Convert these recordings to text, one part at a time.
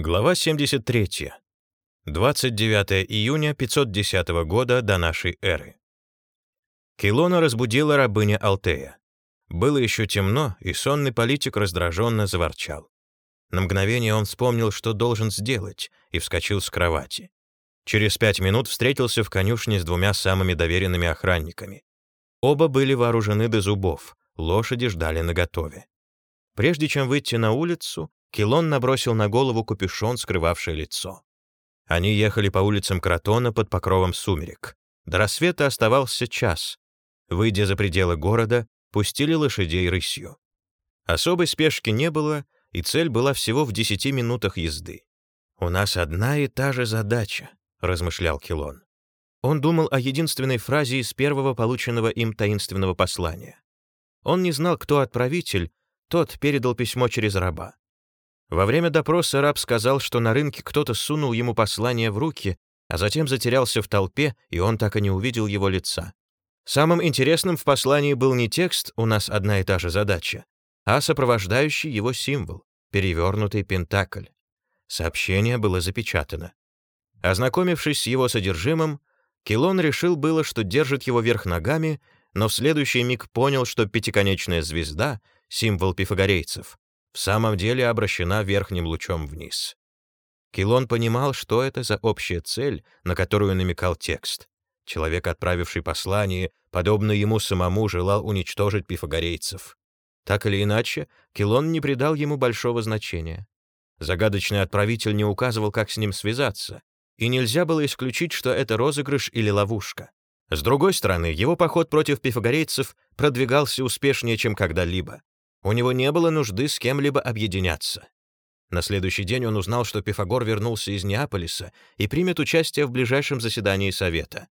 Глава 73. 29 июня 510 года до нашей эры. Килона разбудила рабыня Алтея. Было еще темно, и сонный политик раздраженно заворчал. На мгновение он вспомнил, что должен сделать, и вскочил с кровати. Через пять минут встретился в конюшне с двумя самыми доверенными охранниками. Оба были вооружены до зубов, лошади ждали наготове. Прежде чем выйти на улицу, Килон набросил на голову капюшон, скрывавший лицо. Они ехали по улицам Кротона под покровом сумерек. До рассвета оставался час. Выйдя за пределы города, пустили лошадей рысью. Особой спешки не было, и цель была всего в десяти минутах езды. «У нас одна и та же задача», — размышлял Килон. Он думал о единственной фразе из первого полученного им таинственного послания. Он не знал, кто отправитель, тот передал письмо через раба. Во время допроса раб сказал, что на рынке кто-то сунул ему послание в руки, а затем затерялся в толпе, и он так и не увидел его лица. Самым интересным в послании был не текст «У нас одна и та же задача», а сопровождающий его символ — перевернутый пентакль. Сообщение было запечатано. Ознакомившись с его содержимым, Килон решил было, что держит его вверх ногами, но в следующий миг понял, что пятиконечная звезда — символ пифагорейцев, в самом деле обращена верхним лучом вниз. Килон понимал, что это за общая цель, на которую намекал текст. Человек, отправивший послание, подобно ему самому, желал уничтожить пифагорейцев. Так или иначе, Килон не придал ему большого значения. Загадочный отправитель не указывал, как с ним связаться, и нельзя было исключить, что это розыгрыш или ловушка. С другой стороны, его поход против пифагорейцев продвигался успешнее, чем когда-либо. У него не было нужды с кем-либо объединяться. На следующий день он узнал, что Пифагор вернулся из Неаполиса и примет участие в ближайшем заседании Совета.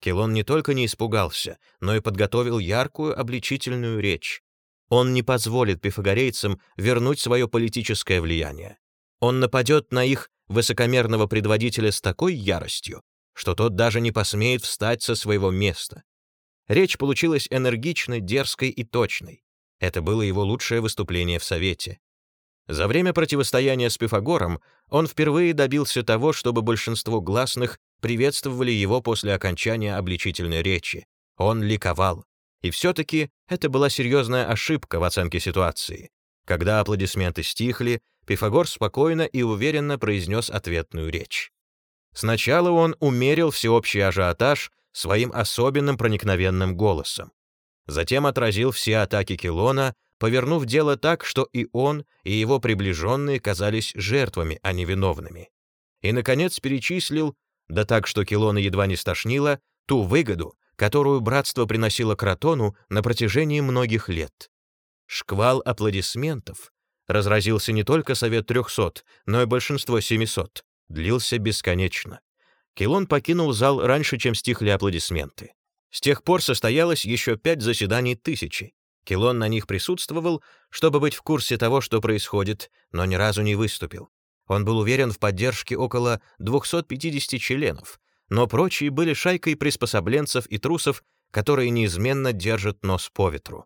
Келон не только не испугался, но и подготовил яркую обличительную речь. Он не позволит пифагорейцам вернуть свое политическое влияние. Он нападет на их высокомерного предводителя с такой яростью, что тот даже не посмеет встать со своего места. Речь получилась энергичной, дерзкой и точной. Это было его лучшее выступление в Совете. За время противостояния с Пифагором он впервые добился того, чтобы большинство гласных приветствовали его после окончания обличительной речи. Он ликовал. И все-таки это была серьезная ошибка в оценке ситуации. Когда аплодисменты стихли, Пифагор спокойно и уверенно произнес ответную речь. Сначала он умерил всеобщий ажиотаж своим особенным проникновенным голосом. Затем отразил все атаки Килона, повернув дело так, что и он, и его приближенные казались жертвами, а не виновными. И, наконец, перечислил, да так, что Килона едва не стошнило, ту выгоду, которую братство приносило Кротону на протяжении многих лет. Шквал аплодисментов разразился не только Совет 300, но и большинство 700, длился бесконечно. Килон покинул зал раньше, чем стихли аплодисменты. С тех пор состоялось еще пять заседаний тысячи. Килон на них присутствовал, чтобы быть в курсе того, что происходит, но ни разу не выступил. Он был уверен в поддержке около 250 членов, но прочие были шайкой приспособленцев и трусов, которые неизменно держат нос по ветру.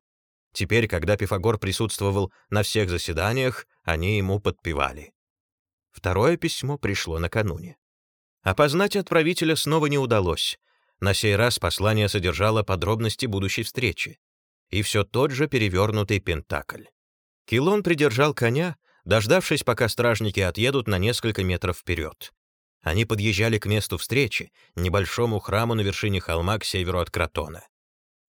Теперь, когда Пифагор присутствовал на всех заседаниях, они ему подпевали. Второе письмо пришло накануне. Опознать отправителя снова не удалось, на сей раз послание содержало подробности будущей встречи. И все тот же перевернутый пентакль. Килон придержал коня, дождавшись, пока стражники отъедут на несколько метров вперед. Они подъезжали к месту встречи, небольшому храму на вершине холма к северу от Кротона.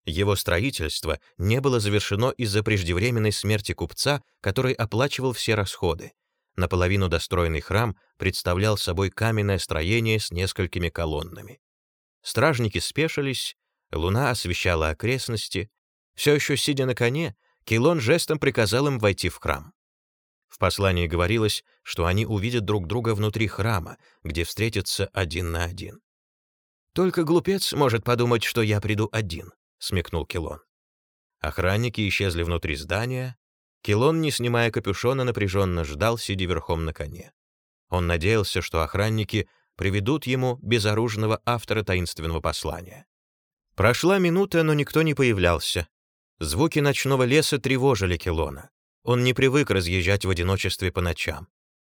Его строительство не было завершено из-за преждевременной смерти купца, который оплачивал все расходы. Наполовину достроенный храм представлял собой каменное строение с несколькими колоннами. Стражники спешились, луна освещала окрестности. Все еще сидя на коне, Килон жестом приказал им войти в храм. В послании говорилось, что они увидят друг друга внутри храма, где встретятся один на один. «Только глупец может подумать, что я приду один», — смекнул Килон. Охранники исчезли внутри здания. Килон, не снимая капюшона, напряженно ждал, сидя верхом на коне. Он надеялся, что охранники приведут ему безоружного автора таинственного послания. Прошла минута, но никто не появлялся. Звуки ночного леса тревожили Келона. Он не привык разъезжать в одиночестве по ночам.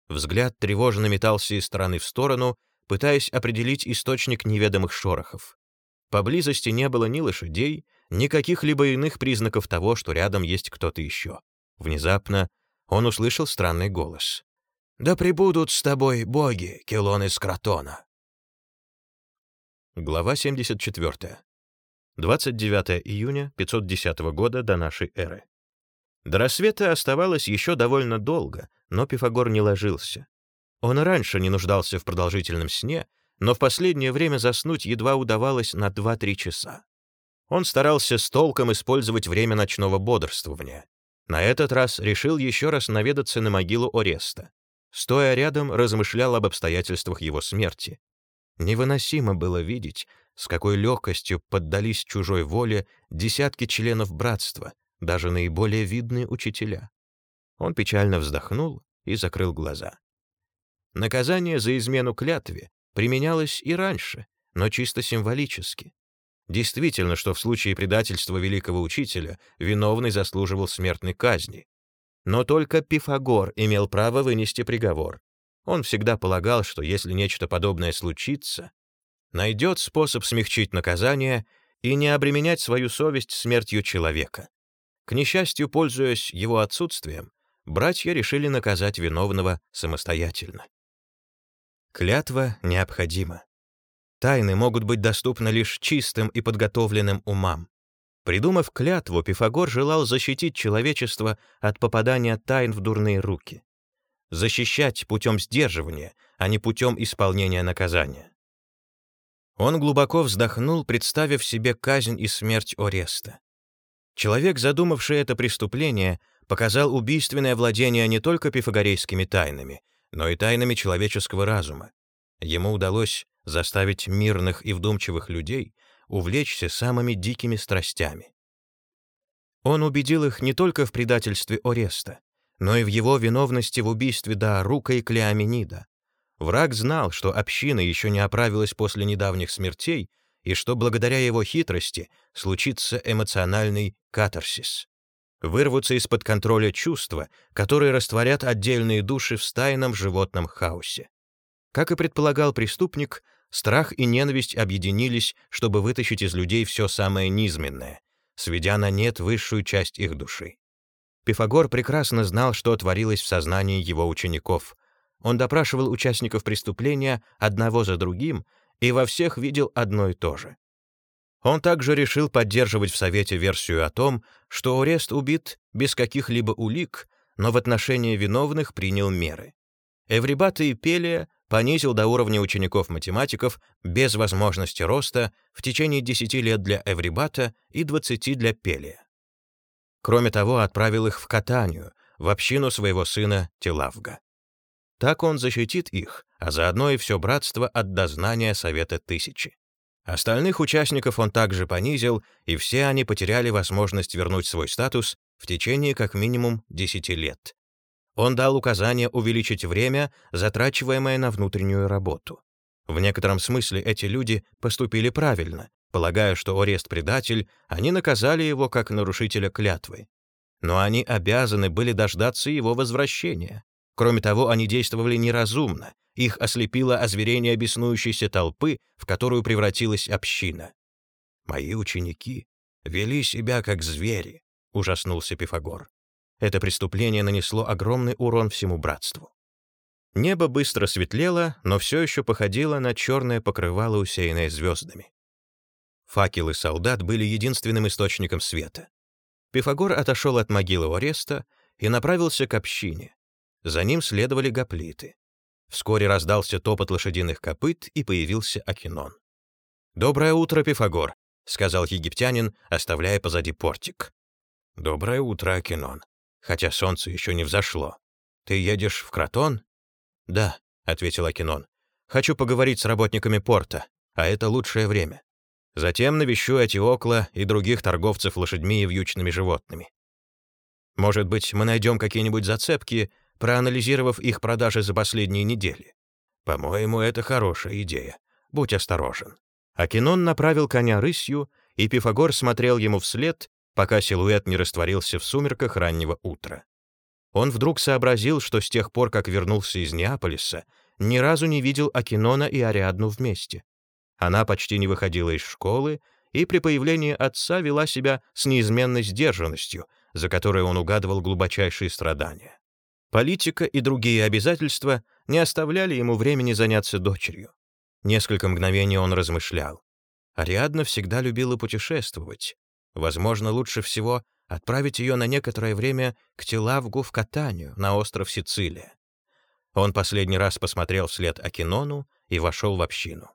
Взгляд тревожно метался из стороны в сторону, пытаясь определить источник неведомых шорохов. Поблизости не было ни лошадей, ни каких-либо иных признаков того, что рядом есть кто-то еще. Внезапно он услышал странный голос. «Да пребудут с тобой боги, Келон из Кратона!» Глава 74. 29 июня 510 года до нашей эры. До рассвета оставалось еще довольно долго, но Пифагор не ложился. Он раньше не нуждался в продолжительном сне, но в последнее время заснуть едва удавалось на 2-3 часа. Он старался с толком использовать время ночного бодрствования. На этот раз решил еще раз наведаться на могилу Ореста. Стоя рядом, размышлял об обстоятельствах его смерти. Невыносимо было видеть, с какой легкостью поддались чужой воле десятки членов братства, даже наиболее видные учителя. Он печально вздохнул и закрыл глаза. Наказание за измену клятве применялось и раньше, но чисто символически. Действительно, что в случае предательства великого учителя виновный заслуживал смертной казни. Но только Пифагор имел право вынести приговор. Он всегда полагал, что если нечто подобное случится, найдет способ смягчить наказание и не обременять свою совесть смертью человека. К несчастью, пользуясь его отсутствием, братья решили наказать виновного самостоятельно. Клятва необходима. Тайны могут быть доступны лишь чистым и подготовленным умам. Придумав клятву, Пифагор желал защитить человечество от попадания тайн в дурные руки. Защищать путем сдерживания, а не путем исполнения наказания. Он глубоко вздохнул, представив себе казнь и смерть Ореста. Человек, задумавший это преступление, показал убийственное владение не только пифагорейскими тайнами, но и тайнами человеческого разума. Ему удалось заставить мирных и вдумчивых людей увлечься самыми дикими страстями. Он убедил их не только в предательстве Ореста, но и в его виновности в убийстве Даарука и Клеоменида. Враг знал, что община еще не оправилась после недавних смертей и что благодаря его хитрости случится эмоциональный катарсис. Вырвутся из-под контроля чувства, которые растворят отдельные души в стайном животном хаосе. Как и предполагал преступник, страх и ненависть объединились, чтобы вытащить из людей все самое низменное, сведя на нет высшую часть их души. Пифагор прекрасно знал, что творилось в сознании его учеников. Он допрашивал участников преступления одного за другим и во всех видел одно и то же. Он также решил поддерживать в Совете версию о том, что Орест убит без каких-либо улик, но в отношении виновных принял меры. Эврибата и Пелия понизил до уровня учеников-математиков без возможности роста в течение 10 лет для Эврибата и 20 для Пелия. Кроме того, отправил их в Катанию, в общину своего сына Телавга. Так он защитит их, а заодно и все братство от дознания Совета Тысячи. Остальных участников он также понизил, и все они потеряли возможность вернуть свой статус в течение как минимум 10 лет. Он дал указание увеличить время, затрачиваемое на внутреннюю работу. В некотором смысле эти люди поступили правильно, полагая, что Орест предатель, они наказали его как нарушителя клятвы. Но они обязаны были дождаться его возвращения. Кроме того, они действовали неразумно, их ослепило озверение беснующейся толпы, в которую превратилась община. «Мои ученики вели себя как звери», — ужаснулся Пифагор. Это преступление нанесло огромный урон всему братству. Небо быстро светлело, но все еще походило на черное покрывало, усеянное звездами. Факелы солдат были единственным источником света. Пифагор отошел от могилы Ореста и направился к общине. За ним следовали гоплиты. Вскоре раздался топот лошадиных копыт, и появился Акинон. «Доброе утро, Пифагор», — сказал египтянин, оставляя позади портик. «Доброе утро, Акинон. Хотя солнце еще не взошло. Ты едешь в Кратон?» «Да», — ответил Акинон. «Хочу поговорить с работниками порта, а это лучшее время. Затем навещу Этиокла и других торговцев лошадьми и вьючными животными. Может быть, мы найдем какие-нибудь зацепки, проанализировав их продажи за последние недели. По-моему, это хорошая идея. Будь осторожен. Акинон направил коня рысью, и Пифагор смотрел ему вслед, пока силуэт не растворился в сумерках раннего утра. Он вдруг сообразил, что с тех пор, как вернулся из Неаполиса, ни разу не видел Акинона и Ариадну вместе. Она почти не выходила из школы и при появлении отца вела себя с неизменной сдержанностью, за которой он угадывал глубочайшие страдания. Политика и другие обязательства не оставляли ему времени заняться дочерью. Несколько мгновений он размышлял. Ариадна всегда любила путешествовать. Возможно, лучше всего отправить ее на некоторое время к Телавгу в Катанию, на остров Сицилия. Он последний раз посмотрел вслед Акинону и вошел в общину.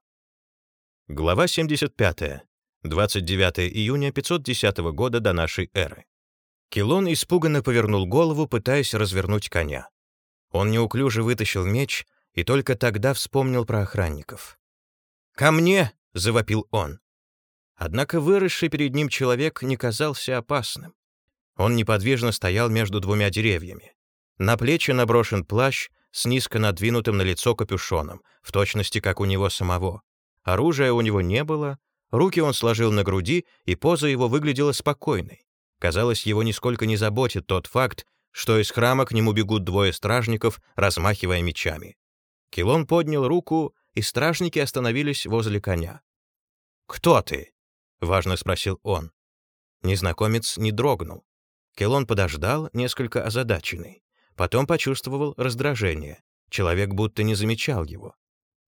Глава 75. 29 июня 510 года до нашей эры. Килон испуганно повернул голову, пытаясь развернуть коня. Он неуклюже вытащил меч и только тогда вспомнил про охранников. «Ко мне!» — завопил он. Однако выросший перед ним человек не казался опасным. Он неподвижно стоял между двумя деревьями. На плечи наброшен плащ с низко надвинутым на лицо капюшоном, в точности как у него самого. Оружия у него не было, руки он сложил на груди, и поза его выглядела спокойной. Казалось, его нисколько не заботит тот факт, что из храма к нему бегут двое стражников, размахивая мечами. Килон поднял руку, и стражники остановились возле коня. «Кто ты?» — важно спросил он. Незнакомец не дрогнул. Келон подождал, несколько озадаченный. Потом почувствовал раздражение. Человек будто не замечал его.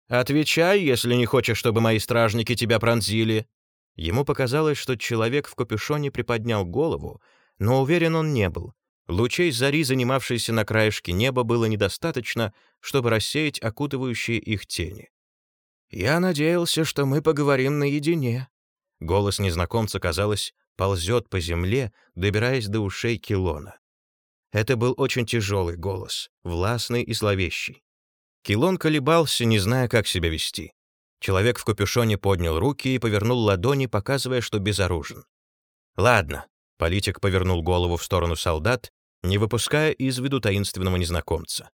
«Отвечай, если не хочешь, чтобы мои стражники тебя пронзили». Ему показалось, что человек в капюшоне приподнял голову, но уверен он не был. Лучей зари, занимавшейся на краешке неба, было недостаточно, чтобы рассеять окутывающие их тени. «Я надеялся, что мы поговорим наедине». Голос незнакомца, казалось, ползет по земле, добираясь до ушей Килона. Это был очень тяжелый голос, властный и зловещий. Килон колебался, не зная, как себя вести. Человек в капюшоне поднял руки и повернул ладони, показывая, что безоружен. «Ладно», — политик повернул голову в сторону солдат, не выпуская из виду таинственного незнакомца.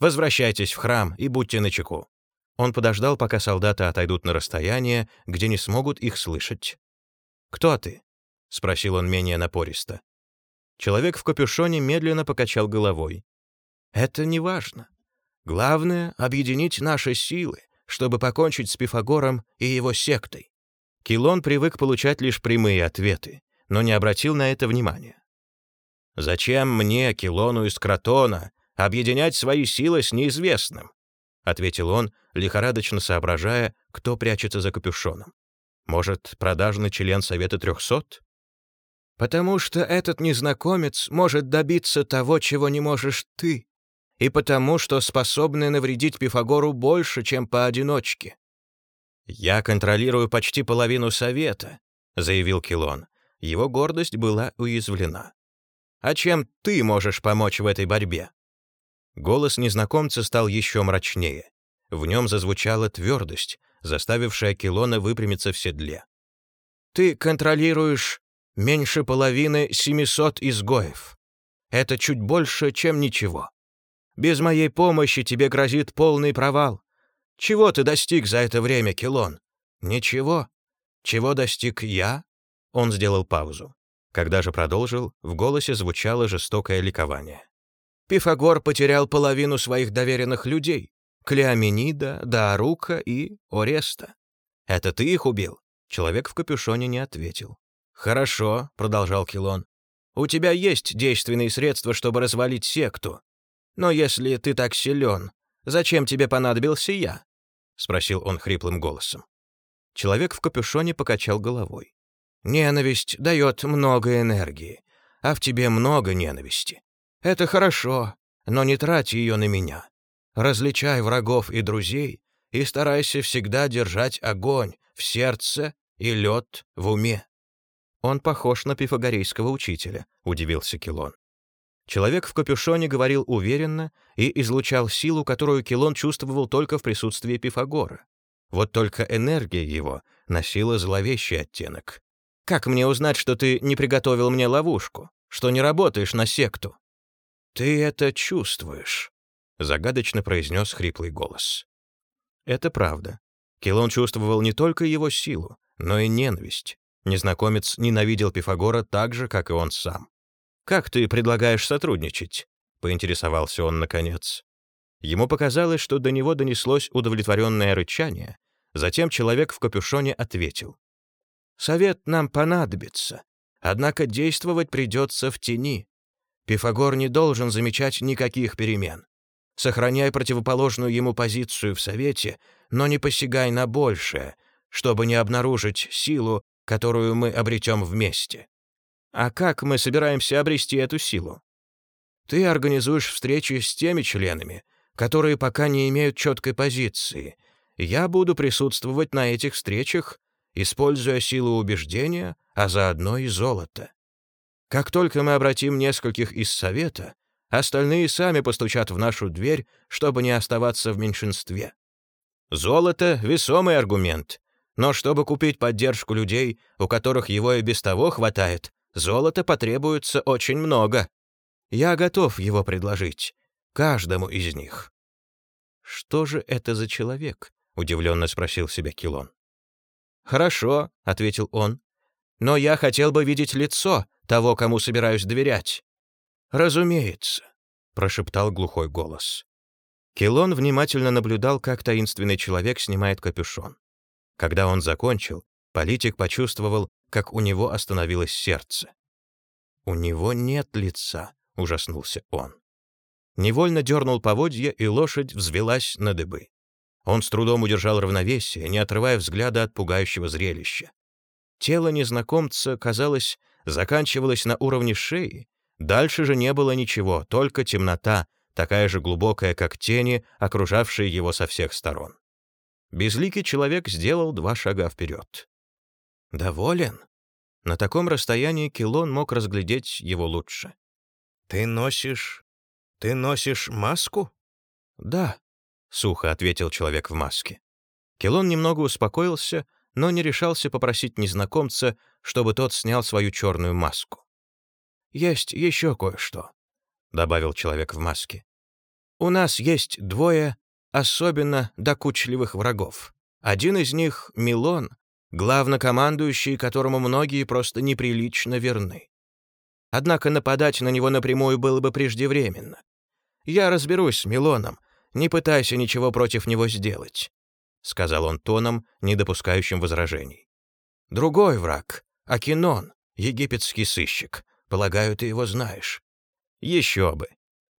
«Возвращайтесь в храм и будьте начеку». Он подождал, пока солдаты отойдут на расстояние, где не смогут их слышать. «Кто ты?» — спросил он менее напористо. Человек в капюшоне медленно покачал головой. «Это не важно. Главное — объединить наши силы, чтобы покончить с Пифагором и его сектой». Килон привык получать лишь прямые ответы, но не обратил на это внимания. «Зачем мне, Килону из Кротона, объединять свои силы с неизвестным?» — ответил он, лихорадочно соображая, кто прячется за капюшоном. «Может, продажный член Совета трехсот?» Потому что этот незнакомец может добиться того, чего не можешь ты, и потому что способны навредить Пифагору больше, чем поодиночке. «Я контролирую почти половину совета», — заявил Килон. Его гордость была уязвлена. «А чем ты можешь помочь в этой борьбе?» Голос незнакомца стал еще мрачнее. В нем зазвучала твердость, заставившая Килона выпрямиться в седле. «Ты контролируешь Меньше половины 700 изгоев. Это чуть больше, чем ничего. Без моей помощи тебе грозит полный провал. Чего ты достиг за это время, Килон? Ничего. Чего достиг я? Он сделал паузу. Когда же продолжил, в голосе звучало жестокое ликование. Пифагор потерял половину своих доверенных людей — Клеоменида, Даарука и Ореста. Это ты их убил? Человек в капюшоне не ответил. «Хорошо», — продолжал Килон. «У тебя есть действенные средства, чтобы развалить секту. Но если ты так силен, зачем тебе понадобился я?» — спросил он хриплым голосом. Человек в капюшоне покачал головой. «Ненависть дает много энергии, а в тебе много ненависти. Это хорошо, но не трать ее на меня. Различай врагов и друзей и старайся всегда держать огонь в сердце и лед в уме. «Он похож на пифагорейского учителя», — удивился Килон. Человек в капюшоне говорил уверенно и излучал силу, которую Килон чувствовал только в присутствии Пифагора. Вот только энергия его носила зловещий оттенок. «Как мне узнать, что ты не приготовил мне ловушку, что не работаешь на секту?» «Ты это чувствуешь», — загадочно произнес хриплый голос. Это правда. Килон чувствовал не только его силу, но и ненависть. Незнакомец ненавидел Пифагора так же, как и он сам. «Как ты предлагаешь сотрудничать?» поинтересовался он наконец. Ему показалось, что до него донеслось удовлетворенное рычание. Затем человек в капюшоне ответил. «Совет нам понадобится, однако действовать придется в тени. Пифагор не должен замечать никаких перемен. Сохраняй противоположную ему позицию в Совете, но не посягай на большее, чтобы не обнаружить силу, которую мы обретем вместе. А как мы собираемся обрести эту силу? Ты организуешь встречи с теми членами, которые пока не имеют четкой позиции. Я буду присутствовать на этих встречах, используя силу убеждения, а заодно и золото. Как только мы обратим нескольких из совета, остальные сами постучат в нашу дверь, чтобы не оставаться в меньшинстве. Золото — весомый аргумент, но чтобы купить поддержку людей, у которых его и без того хватает, золота потребуется очень много. Я готов его предложить. Каждому из них. «Что же это за человек?» — удивленно спросил себя Килон. «Хорошо», — ответил он. «Но я хотел бы видеть лицо того, кому собираюсь доверять». «Разумеется», — прошептал глухой голос. Килон внимательно наблюдал, как таинственный человек снимает капюшон. Когда он закончил, политик почувствовал, как у него остановилось сердце. «У него нет лица», — ужаснулся он. Невольно дернул поводья, и лошадь взвелась на дыбы. Он с трудом удержал равновесие, не отрывая взгляда от пугающего зрелища. Тело незнакомца, казалось, заканчивалось на уровне шеи. Дальше же не было ничего, только темнота, такая же глубокая, как тени, окружавшие его со всех сторон. Безликий человек сделал два шага вперед. «Доволен?» На таком расстоянии Килон мог разглядеть его лучше. «Ты носишь... ты носишь маску?» «Да», — сухо ответил человек в маске. Килон немного успокоился, но не решался попросить незнакомца, чтобы тот снял свою черную маску. «Есть еще кое-что», — добавил человек в маске. «У нас есть двое особенно докучливых врагов. Один из них — Милон, главнокомандующий, которому многие просто неприлично верны. Однако нападать на него напрямую было бы преждевременно. Я разберусь с Милоном, не пытайся ничего против него сделать», — сказал он тоном, не допускающим возражений. «Другой враг — Акинон, египетский сыщик. Полагаю, ты его знаешь». «Еще бы.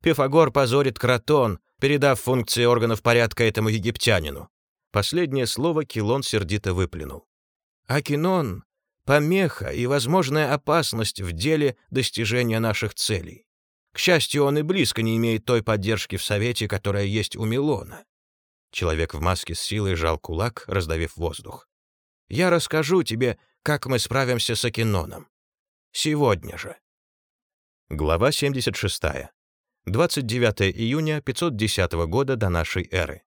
Пифагор позорит Кротон, передав функции органов порядка этому египтянину. Последнее слово Килон сердито выплюнул. Акинон — помеха и возможная опасность в деле достижения наших целей. К счастью, он и близко не имеет той поддержки в Совете, которая есть у Милона. Человек в маске с силой жал кулак, раздавив воздух. «Я расскажу тебе, как мы справимся с Акиноном. Сегодня же». Глава 76. 29 июня 510 года до нашей эры.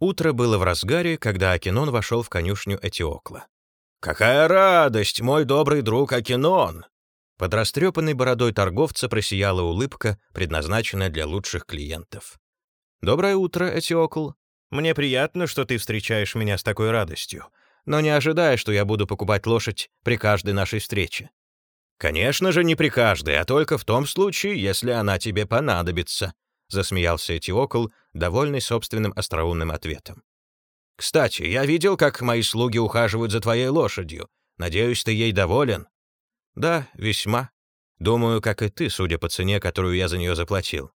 Утро было в разгаре, когда Акинон вошел в конюшню Этиокла. «Какая радость, мой добрый друг Акинон!» Под растрепанной бородой торговца просияла улыбка, предназначенная для лучших клиентов. «Доброе утро, Этиокл. Мне приятно, что ты встречаешь меня с такой радостью, но не ожидая, что я буду покупать лошадь при каждой нашей встрече. «Конечно же, не при каждой, а только в том случае, если она тебе понадобится», — засмеялся Этиокл, довольный собственным остроумным ответом. «Кстати, я видел, как мои слуги ухаживают за твоей лошадью. Надеюсь, ты ей доволен?» «Да, весьма. Думаю, как и ты, судя по цене, которую я за нее заплатил».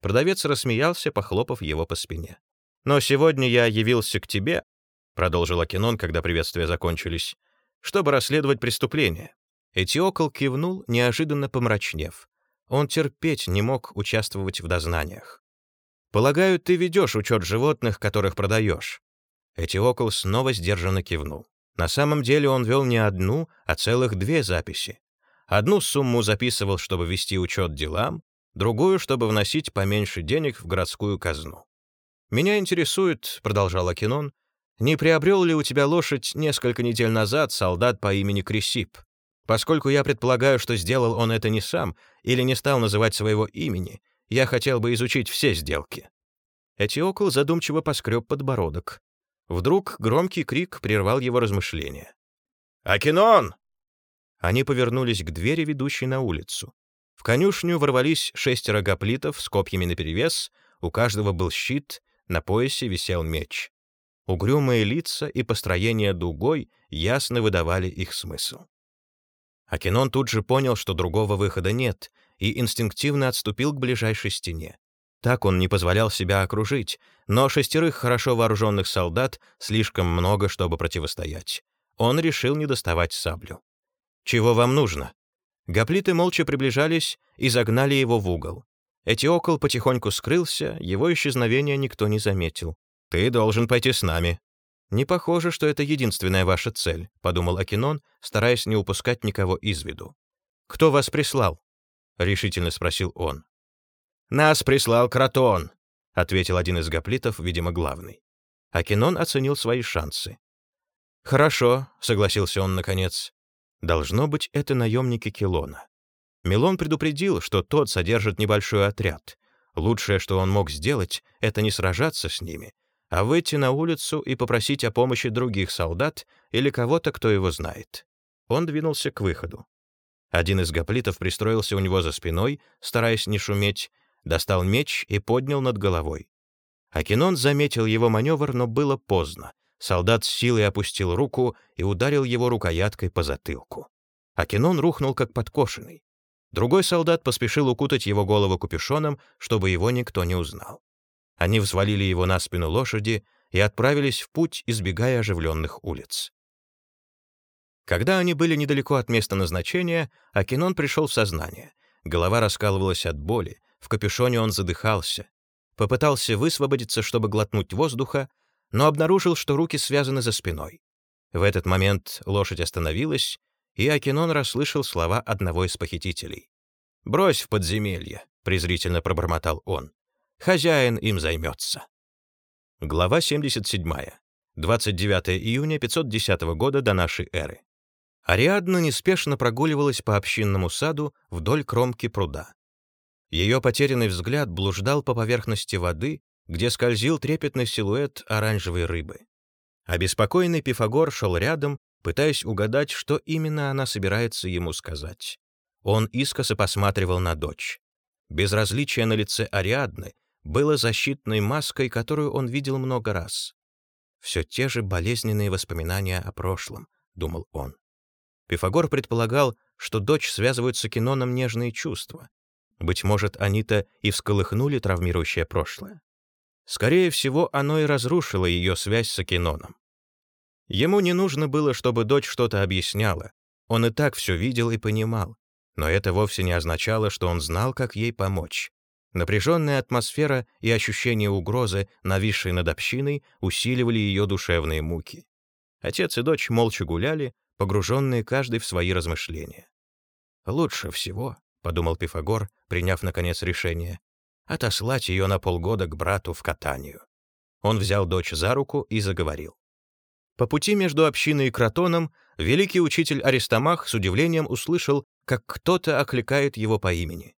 Продавец рассмеялся, похлопав его по спине. «Но сегодня я явился к тебе», — продолжил Акинон, когда приветствия закончились, «чтобы расследовать преступление. Этиокл кивнул, неожиданно помрачнев. Он терпеть не мог участвовать в дознаниях. «Полагаю, ты ведешь учет животных, которых продаешь». Этиокл снова сдержанно кивнул. На самом деле он вел не одну, а целых две записи. Одну сумму записывал, чтобы вести учет делам, другую, чтобы вносить поменьше денег в городскую казну. «Меня интересует», — продолжал Акинон, «не приобрел ли у тебя лошадь несколько недель назад солдат по имени Крисип? Поскольку я предполагаю, что сделал он это не сам или не стал называть своего имени, я хотел бы изучить все сделки». Этиокл задумчиво поскреб подбородок. Вдруг громкий крик прервал его размышления. «Акинон!» Они повернулись к двери, ведущей на улицу. В конюшню ворвались шестеро гоплитов с копьями наперевес, у каждого был щит, на поясе висел меч. Угрюмые лица и построение дугой ясно выдавали их смысл. Акинон тут же понял, что другого выхода нет, и инстинктивно отступил к ближайшей стене. Так он не позволял себя окружить, но шестерых хорошо вооруженных солдат слишком много, чтобы противостоять. Он решил не доставать саблю. «Чего вам нужно?» Гоплиты молча приближались и загнали его в угол. Этиокол потихоньку скрылся, его исчезновение никто не заметил. «Ты должен пойти с нами». «Не похоже, что это единственная ваша цель», — подумал Акинон, стараясь не упускать никого из виду. «Кто вас прислал?» — решительно спросил он. «Нас прислал Кратон», — ответил один из гоплитов, видимо, главный. Акинон оценил свои шансы. «Хорошо», — согласился он наконец. «Должно быть, это наемники Килона». Милон предупредил, что тот содержит небольшой отряд. Лучшее, что он мог сделать, это не сражаться с ними, а выйти на улицу и попросить о помощи других солдат или кого-то, кто его знает. Он двинулся к выходу. Один из гоплитов пристроился у него за спиной, стараясь не шуметь, достал меч и поднял над головой. Акинон заметил его маневр, но было поздно. Солдат с силой опустил руку и ударил его рукояткой по затылку. Акинон рухнул как подкошенный. Другой солдат поспешил укутать его голову капюшоном, чтобы его никто не узнал. Они взвалили его на спину лошади и отправились в путь, избегая оживленных улиц. Когда они были недалеко от места назначения, Акинон пришел в сознание. Голова раскалывалась от боли, в капюшоне он задыхался. Попытался высвободиться, чтобы глотнуть воздуха, но обнаружил, что руки связаны за спиной. В этот момент лошадь остановилась, и Акинон расслышал слова одного из похитителей. «Брось в подземелье», — презрительно пробормотал он. «Хозяин им займется». Глава 77. 29 июня 510 года до нашей эры. Ариадна неспешно прогуливалась по общинному саду вдоль кромки пруда. Ее потерянный взгляд блуждал по поверхности воды, где скользил трепетный силуэт оранжевой рыбы. Обеспокоенный Пифагор шел рядом, пытаясь угадать, что именно она собирается ему сказать. Он искоса посматривал на дочь. Безразличие на лице Ариадны было защитной маской, которую он видел много раз. «Все те же болезненные воспоминания о прошлом», — думал он. Пифагор предполагал, что дочь связывает с Киноном нежные чувства. Быть может, они-то и всколыхнули травмирующее прошлое. Скорее всего, оно и разрушило ее связь с Акиноном. Ему не нужно было, чтобы дочь что-то объясняла. Он и так все видел и понимал. Но это вовсе не означало, что он знал, как ей помочь. Напряженная атмосфера и ощущение угрозы, нависшей над общиной, усиливали ее душевные муки. Отец и дочь молча гуляли, погруженные каждый в свои размышления. «Лучше всего», — подумал Пифагор, приняв, наконец, решение, отослать ее на полгода к брату в катанию. Он взял дочь за руку и заговорил. По пути между общиной и Кротоном великий учитель Аристомах с удивлением услышал, как кто-то окликает его по имени.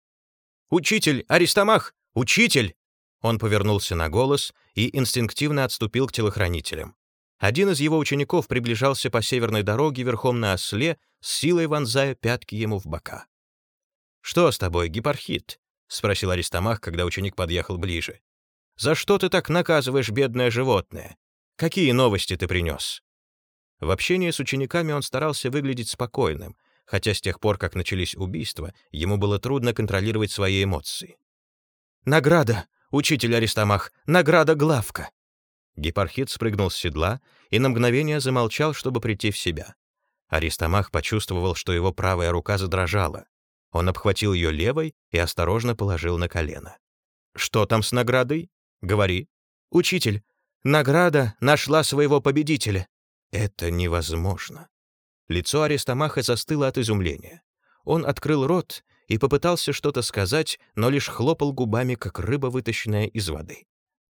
«Учитель! Аристомах! Учитель!» Он повернулся на голос и инстинктивно отступил к телохранителям. Один из его учеников приближался по северной дороге верхом на осле, с силой вонзая пятки ему в бока. «Что с тобой, гипархит?» — спросил Аристомах, когда ученик подъехал ближе. «За что ты так наказываешь бедное животное? Какие новости ты принес?» В общении с учениками он старался выглядеть спокойным, хотя с тех пор, как начались убийства, ему было трудно контролировать свои эмоции. «Награда! Учитель Аристомах! Награда Главка!» Гепархит спрыгнул с седла и на мгновение замолчал, чтобы прийти в себя. Аристомах почувствовал, что его правая рука задрожала. Он обхватил ее левой и осторожно положил на колено. «Что там с наградой? Говори». «Учитель, Награда нашла своего победителя. Это невозможно. Лицо Аристомаха застыло от изумления. Он открыл рот и попытался что-то сказать, но лишь хлопал губами, как рыба, вытащенная из воды.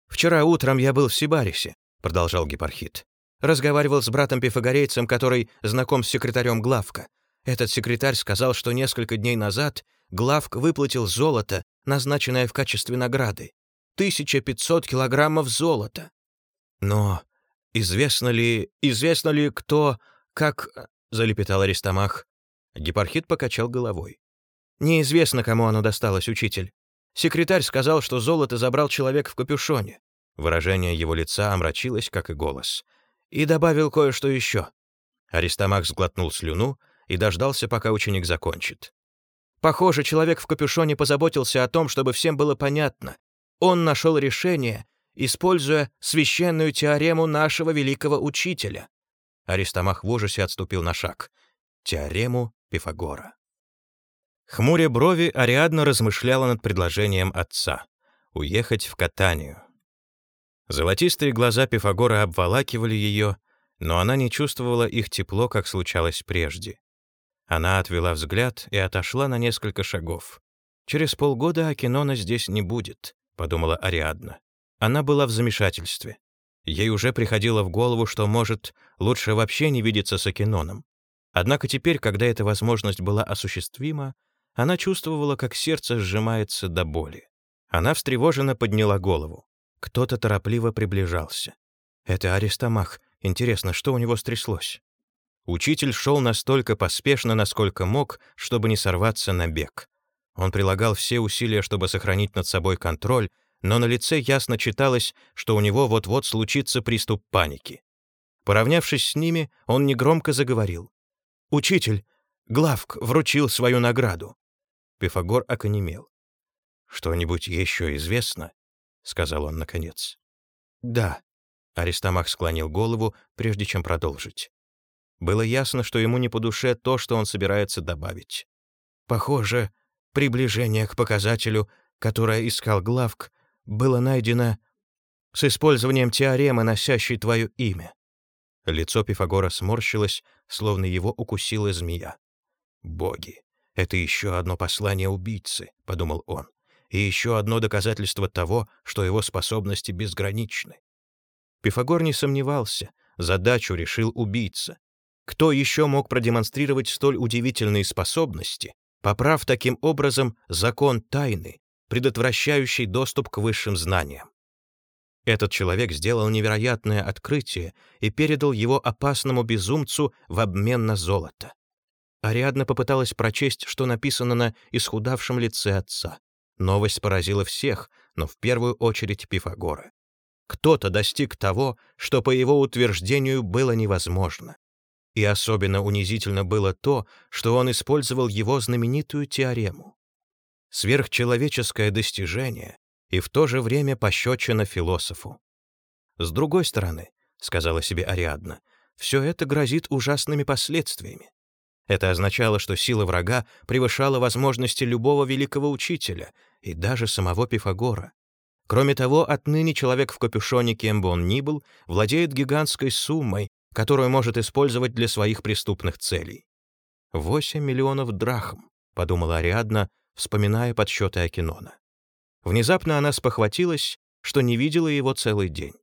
«Вчера утром я был в Сибарисе», — продолжал Гепархит. «Разговаривал с братом-пифагорейцем, который знаком с секретарем Главка. Этот секретарь сказал, что несколько дней назад Главк выплатил золото, назначенное в качестве награды. 1500 килограммов золота. «Но известно ли, известно ли, кто, как...» — залепетал Аристомах. Гепархит покачал головой. Неизвестно, кому оно досталось, учитель. Секретарь сказал, что золото забрал человек в капюшоне. Выражение его лица омрачилось, как и голос. И добавил кое-что еще. Аристомах сглотнул слюну и дождался, пока ученик закончит. Похоже, человек в капюшоне позаботился о том, чтобы всем было понятно. Он нашел решение, используя священную теорему нашего великого учителя. Аристомах в ужасе отступил на шаг. Теорему Пифагора. Хмуря брови, Ариадна размышляла над предложением отца — уехать в Катанию. Золотистые глаза Пифагора обволакивали ее, но она не чувствовала их тепло, как случалось прежде. Она отвела взгляд и отошла на несколько шагов. «Через полгода Акинона здесь не будет», — подумала Ариадна. Она была в замешательстве. Ей уже приходило в голову, что, может, лучше вообще не видеться с Акиноном. Однако теперь, когда эта возможность была осуществима, она чувствовала, как сердце сжимается до боли. Она встревоженно подняла голову. Кто-то торопливо приближался. Это Аристомах. Интересно, что у него стряслось? Учитель шел настолько поспешно, насколько мог, чтобы не сорваться на бег. Он прилагал все усилия, чтобы сохранить над собой контроль, но на лице ясно читалось, что у него вот-вот случится приступ паники. Поравнявшись с ними, он негромко заговорил. «Учитель, Главк вручил свою награду. Пифагор оконемел. «Что-нибудь еще известно?» — сказал он наконец. «Да», — Аристомах склонил голову, прежде чем продолжить. Было ясно, что ему не по душе то, что он собирается добавить. «Похоже, приближение к показателю, которое искал Главк, было найдено с использованием теоремы, носящей твое имя». Лицо Пифагора сморщилось, словно его укусила змея. «Боги! «Это еще одно послание убийцы», — подумал он, «и еще одно доказательство того, что его способности безграничны». Пифагор не сомневался, задачу решил убийца. Кто еще мог продемонстрировать столь удивительные способности, поправ таким образом закон тайны, предотвращающий доступ к высшим знаниям? Этот человек сделал невероятное открытие и передал его опасному безумцу в обмен на золото. Ариадна попыталась прочесть, что написано на исхудавшем лице отца. Новость поразила всех, но в первую очередь Пифагора. Кто-то достиг того, что по его утверждению было невозможно. И особенно унизительно было то, что он использовал его знаменитую теорему. Сверхчеловеческое достижение и в то же время пощечина философу. «С другой стороны», — сказала себе Ариадна, — «все это грозит ужасными последствиями. Это означало, что сила врага превышала возможности любого великого учителя и даже самого Пифагора. Кроме того, отныне человек в капюшоне, кем бы он ни был, владеет гигантской суммой, которую может использовать для своих преступных целей. «Восемь миллионов драхм», — подумала Ариадна, вспоминая подсчеты Акинона. Внезапно она спохватилась, что не видела его целый день.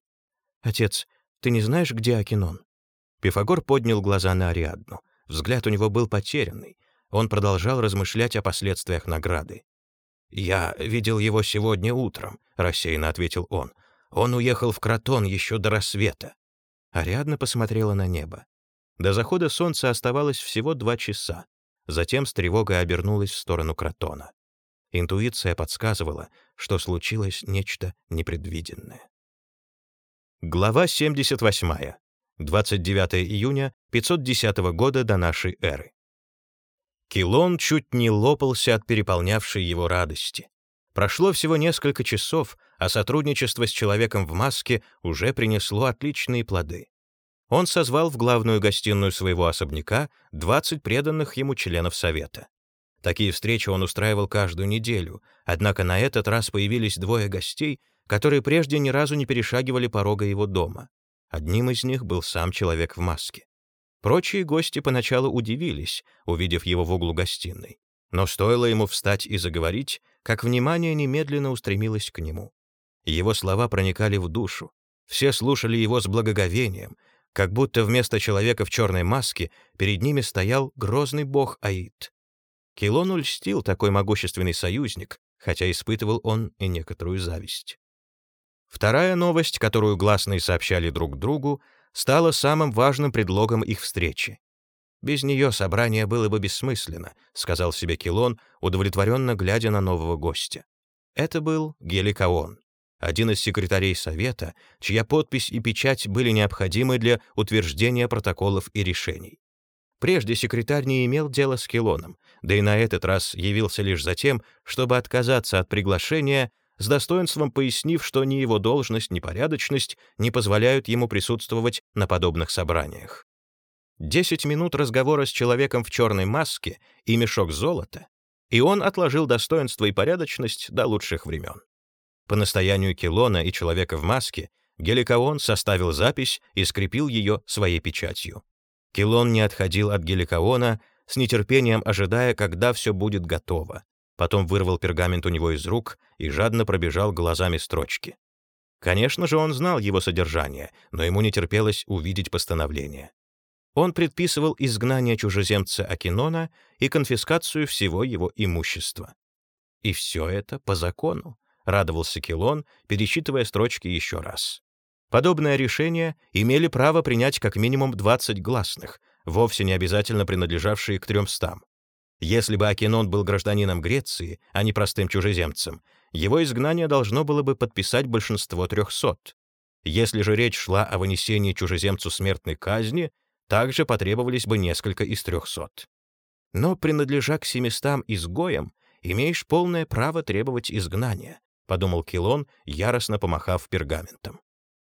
«Отец, ты не знаешь, где Акинон?» Пифагор поднял глаза на Ариадну. Взгляд у него был потерянный. Он продолжал размышлять о последствиях награды. «Я видел его сегодня утром», — рассеянно ответил он. «Он уехал в Кротон еще до рассвета». Ариадна посмотрела на небо. До захода солнца оставалось всего два часа. Затем с тревогой обернулась в сторону Кротона. Интуиция подсказывала, что случилось нечто непредвиденное. Глава 78. 29 июня 510 года до нашей эры. Килон чуть не лопался от переполнявшей его радости. Прошло всего несколько часов, а сотрудничество с человеком в маске уже принесло отличные плоды. Он созвал в главную гостиную своего особняка 20 преданных ему членов совета. Такие встречи он устраивал каждую неделю, однако на этот раз появились двое гостей, которые прежде ни разу не перешагивали порога его дома. Одним из них был сам человек в маске. Прочие гости поначалу удивились, увидев его в углу гостиной. Но стоило ему встать и заговорить, как внимание немедленно устремилось к нему. Его слова проникали в душу. Все слушали его с благоговением, как будто вместо человека в черной маске перед ними стоял грозный бог Аид. Килону льстил такой могущественный союзник, хотя испытывал он и некоторую зависть. Вторая новость, которую гласные сообщали друг другу, стала самым важным предлогом их встречи. Без нее собрание было бы бессмысленно, сказал себе Килон, удовлетворенно глядя на нового гостя. Это был Геликаон, один из секретарей совета, чья подпись и печать были необходимы для утверждения протоколов и решений. Прежде секретарь не имел дела с Килоном, да и на этот раз явился лишь за тем, чтобы отказаться от приглашения, с достоинством пояснив, что ни его должность, ни порядочность не позволяют ему присутствовать на подобных собраниях. Десять минут разговора с человеком в черной маске и мешок золота, и он отложил достоинство и порядочность до лучших времен. По настоянию Килона и человека в маске Геликаон составил запись и скрепил ее своей печатью. Килон не отходил от Геликаона, с нетерпением ожидая, когда все будет готово. Потом вырвал пергамент у него из рук и жадно пробежал глазами строчки. Конечно же, он знал его содержание, но ему не терпелось увидеть постановление. Он предписывал изгнание чужеземца Акинона и конфискацию всего его имущества. И все это по закону, радовался Килон, перечитывая строчки еще раз. Подобное решение имели право принять как минимум 20 гласных, вовсе не обязательно принадлежавшие к трёмстам. Если бы Акинон был гражданином Греции, а не простым чужеземцем, его изгнание должно было бы подписать большинство трехсот. Если же речь шла о вынесении чужеземцу смертной казни, также потребовались бы несколько из трехсот. Но, принадлежа к семистам изгоям, имеешь полное право требовать изгнания, подумал Килон, яростно помахав пергаментом.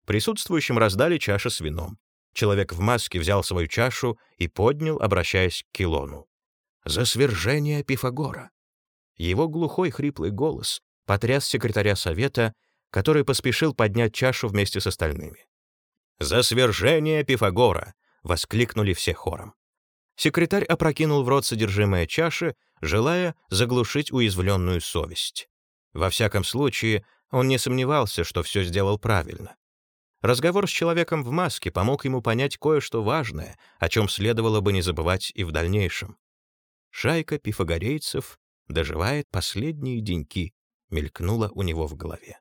Присутствующим раздали чаши с вином. Человек в маске взял свою чашу и поднял, обращаясь к Килону. «За свержение Пифагора!» Его глухой хриплый голос потряс секретаря совета, который поспешил поднять чашу вместе с остальными. «За свержение Пифагора!» — воскликнули все хором. Секретарь опрокинул в рот содержимое чаши, желая заглушить уязвленную совесть. Во всяком случае, он не сомневался, что все сделал правильно. Разговор с человеком в маске помог ему понять кое-что важное, о чем следовало бы не забывать и в дальнейшем. Шайка пифагорейцев доживает последние деньки, мелькнуло у него в голове.